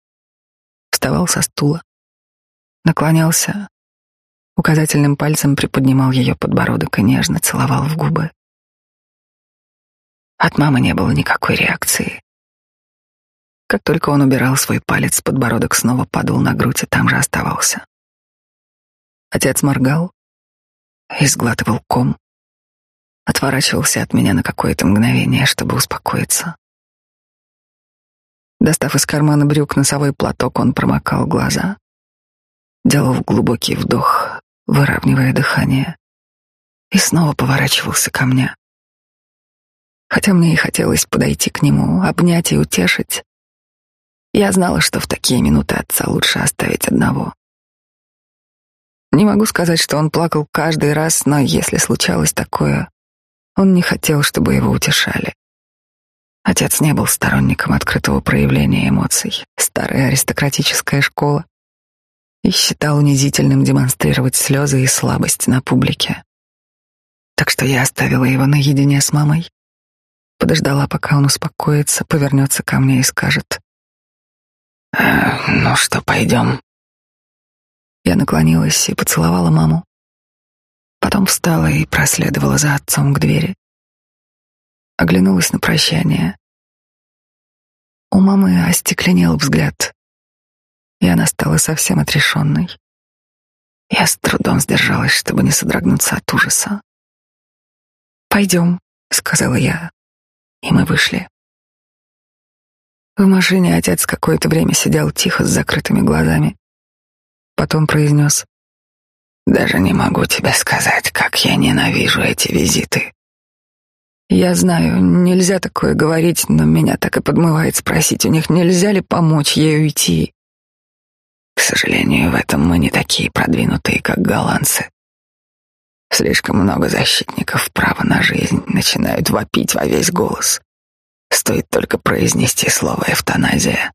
вставал со стула, наклонялся, указательным пальцем приподнимал ее подбородок и нежно целовал в губы. От мамы не было никакой реакции. Как только он убирал свой палец, подбородок снова падал на грудь и там же оставался. Отец моргал и сглатывал ком, отворачивался от меня на какое-то мгновение, чтобы успокоиться. Достав из кармана брюк носовой платок, он промокал глаза, делал глубокий вдох, выравнивая дыхание. и снова поворачивался ко мне. Хотя мне и хотелось подойти к нему, обнять и утешить, я знала, что в такие минуты отца лучше оставить одного. Не могу сказать, что он плакал каждый раз, но если случалось такое, он не хотел, чтобы его утешали. Отец не был сторонником открытого проявления эмоций, старая аристократическая школа, и считал унизительным демонстрировать слезы и слабость на публике. Так что я оставила его наедине с мамой, подождала, пока он успокоится, повернется ко мне и скажет. «Э, «Ну что, пойдем?» Я наклонилась и поцеловала маму. Потом встала и проследовала за отцом к двери оглянулась на прощание. У мамы остекленел взгляд, и она стала совсем отрешенной. Я с трудом сдержалась, чтобы не содрогнуться от ужаса. «Пойдем», — сказала я, и мы вышли. В машине отец какое-то время сидел тихо с закрытыми глазами. Потом произнес, «Даже не могу тебе сказать, как я ненавижу эти визиты. Я знаю, нельзя такое говорить, но меня так и подмывает спросить у них, нельзя ли помочь ей уйти. К сожалению, в этом мы не такие продвинутые, как голландцы. Слишком много защитников права на жизнь начинают вопить во весь голос. Стоит только произнести слово «эвтаназия».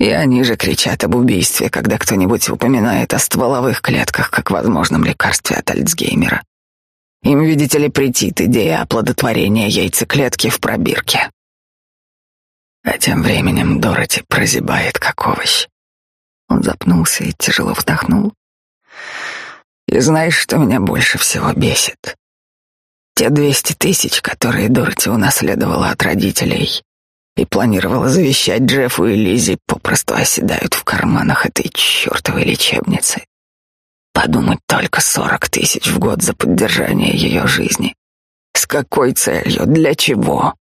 И они же кричат об убийстве, когда кто-нибудь упоминает о стволовых клетках как возможном лекарстве от Альцгеймера. Им, видите ли, претит идея оплодотворения яйцеклетки в пробирке. А тем временем Дороти прозябает, как овощ. Он запнулся и тяжело вздохнул. И знаешь, что меня больше всего бесит? Те двести тысяч, которые Дороти унаследовала от родителей и планировала завещать Джеффу и Лизе, попросту оседают в карманах этой чертовой лечебницы. Подумать только сорок тысяч в год за поддержание ее жизни. С какой целью? Для чего?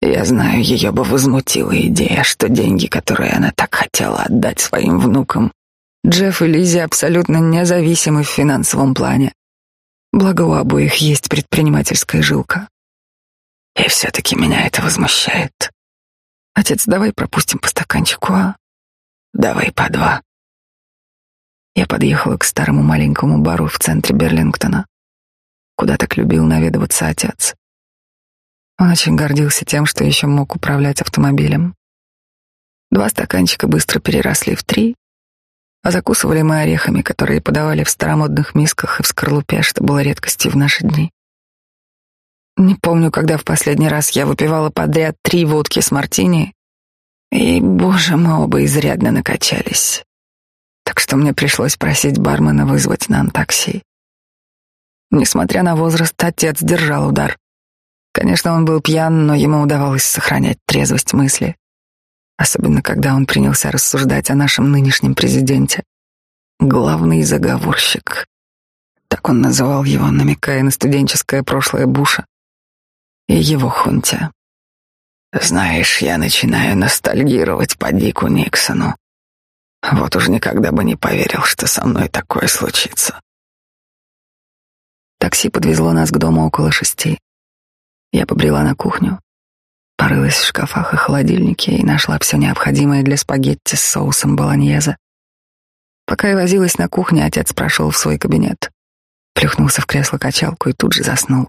Я знаю, ее бы возмутила идея, что деньги, которые она так хотела отдать своим внукам, Джефф и Лизи абсолютно независимы в финансовом плане. Благо у обоих есть предпринимательская жилка. И все-таки меня это возмущает. Отец, давай пропустим по стаканчику, а? Давай по два. Я подъехала к старому маленькому бару в центре Берлингтона, куда так любил наведываться отец. Он очень гордился тем, что еще мог управлять автомобилем. Два стаканчика быстро переросли в три, а закусывали мы орехами, которые подавали в старомодных мисках и в скорлупе, что было редкостью в наши дни. Не помню, когда в последний раз я выпивала подряд три водки с мартини, и, боже, мы оба изрядно накачались так что мне пришлось просить бармена вызвать нам такси. Несмотря на возраст, отец держал удар. Конечно, он был пьян, но ему удавалось сохранять трезвость мысли, особенно когда он принялся рассуждать о нашем нынешнем президенте. Главный заговорщик. Так он называл его, намекая на студенческое прошлое Буша и его хунте. Знаешь, я начинаю ностальгировать по Дику Никсону. Вот уж никогда бы не поверил, что со мной такое случится. Такси подвезло нас к дому около шести. Я побрела на кухню, порылась в шкафах и холодильнике и нашла все необходимое для спагетти с соусом болоньезе. Пока я возилась на кухне, отец прошел в свой кабинет, плюхнулся в кресло-качалку и тут же заснул.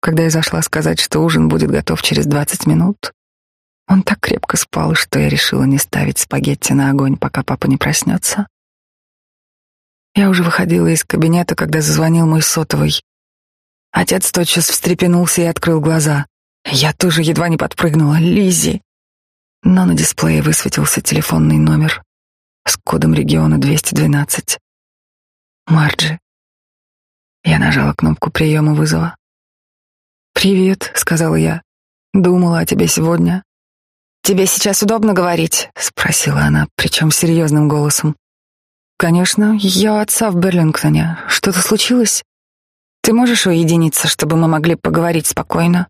Когда я зашла сказать, что ужин будет готов через двадцать минут, он так крепко спал, что я решила не ставить спагетти на огонь, пока папа не проснется. Я уже выходила из кабинета, когда зазвонил мой сотовый. Отец тотчас встрепенулся и открыл глаза. Я тоже едва не подпрыгнула. Лизи. Но на дисплее высветился телефонный номер с кодом региона 212. Марджи. Я нажала кнопку приема вызова. «Привет», — сказала я. «Думала о тебе сегодня. «Тебе сейчас удобно говорить?» — спросила она, причем серьезным голосом. «Конечно, я у отца в Берлингтоне. Что-то случилось? Ты можешь уединиться, чтобы мы могли поговорить спокойно?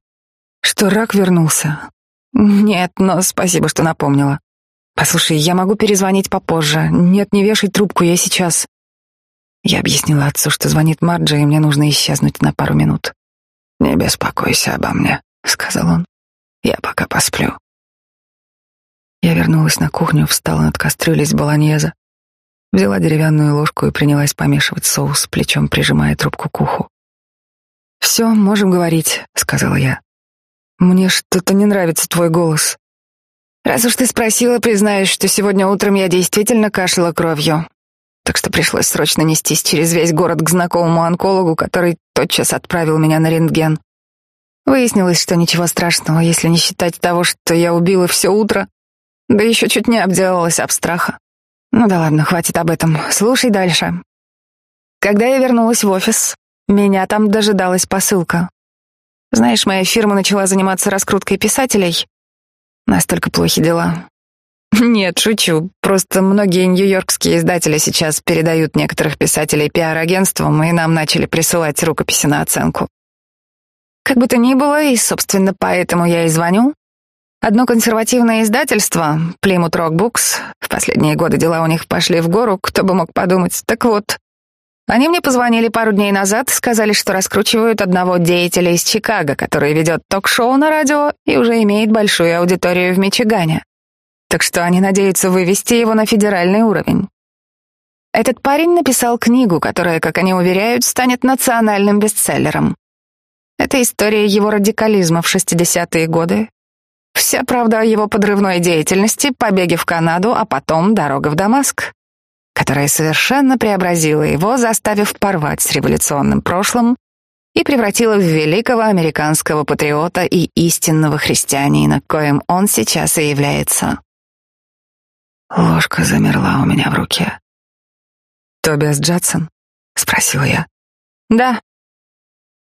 Что рак вернулся? Нет, но спасибо, что напомнила. Послушай, я могу перезвонить попозже. Нет, не вешай трубку, я сейчас. Я объяснила отцу, что звонит Марджи, и мне нужно исчезнуть на пару минут. «Не беспокойся обо мне», — сказал он. «Я пока посплю». Я вернулась на кухню, встала над кастрюлей с болоньеза, взяла деревянную ложку и принялась помешивать соус, плечом прижимая трубку к уху. «Все, можем говорить», — сказала я. «Мне что-то не нравится твой голос». «Раз уж ты спросила, признаюсь, что сегодня утром я действительно кашляла кровью, так что пришлось срочно нестись через весь город к знакомому онкологу, который тотчас отправил меня на рентген. Выяснилось, что ничего страшного, если не считать того, что я убила все утро, да еще чуть не обделалась об страха. Ну да ладно, хватит об этом. Слушай дальше. Когда я вернулась в офис, меня там дожидалась посылка. Знаешь, моя фирма начала заниматься раскруткой писателей. Настолько плохи дела. Нет, шучу. Просто многие нью-йоркские издатели сейчас передают некоторых писателей пиар-агентствам, и нам начали присылать рукописи на оценку. Как бы то ни было, и, собственно, поэтому я и звоню, Одно консервативное издательство, Plymouth Rock Books, в последние годы дела у них пошли в гору, кто бы мог подумать. Так вот, они мне позвонили пару дней назад, сказали, что раскручивают одного деятеля из Чикаго, который ведет ток-шоу на радио и уже имеет большую аудиторию в Мичигане. Так что они надеются вывести его на федеральный уровень. Этот парень написал книгу, которая, как они уверяют, станет национальным бестселлером. Это история его радикализма в 60-е годы, Вся правда о его подрывной деятельности, побеге в Канаду, а потом дорога в Дамаск, которая совершенно преобразила его, заставив порвать с революционным прошлым и превратила в великого американского патриота и истинного христианина, коим он сейчас и является. Ложка замерла у меня в руке. «Тобиас Джадсон?» — спросила я. «Да».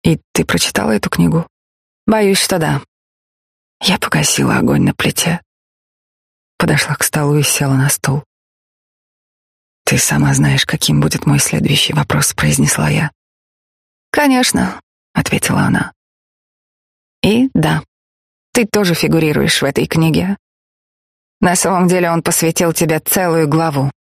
«И ты прочитала эту книгу?» «Боюсь, что да». Я погасила огонь на плите, подошла к столу и села на стул. «Ты сама знаешь, каким будет мой следующий вопрос», — произнесла я. «Конечно», — ответила она. «И да, ты тоже фигурируешь в этой книге. На самом деле он посвятил тебе целую главу,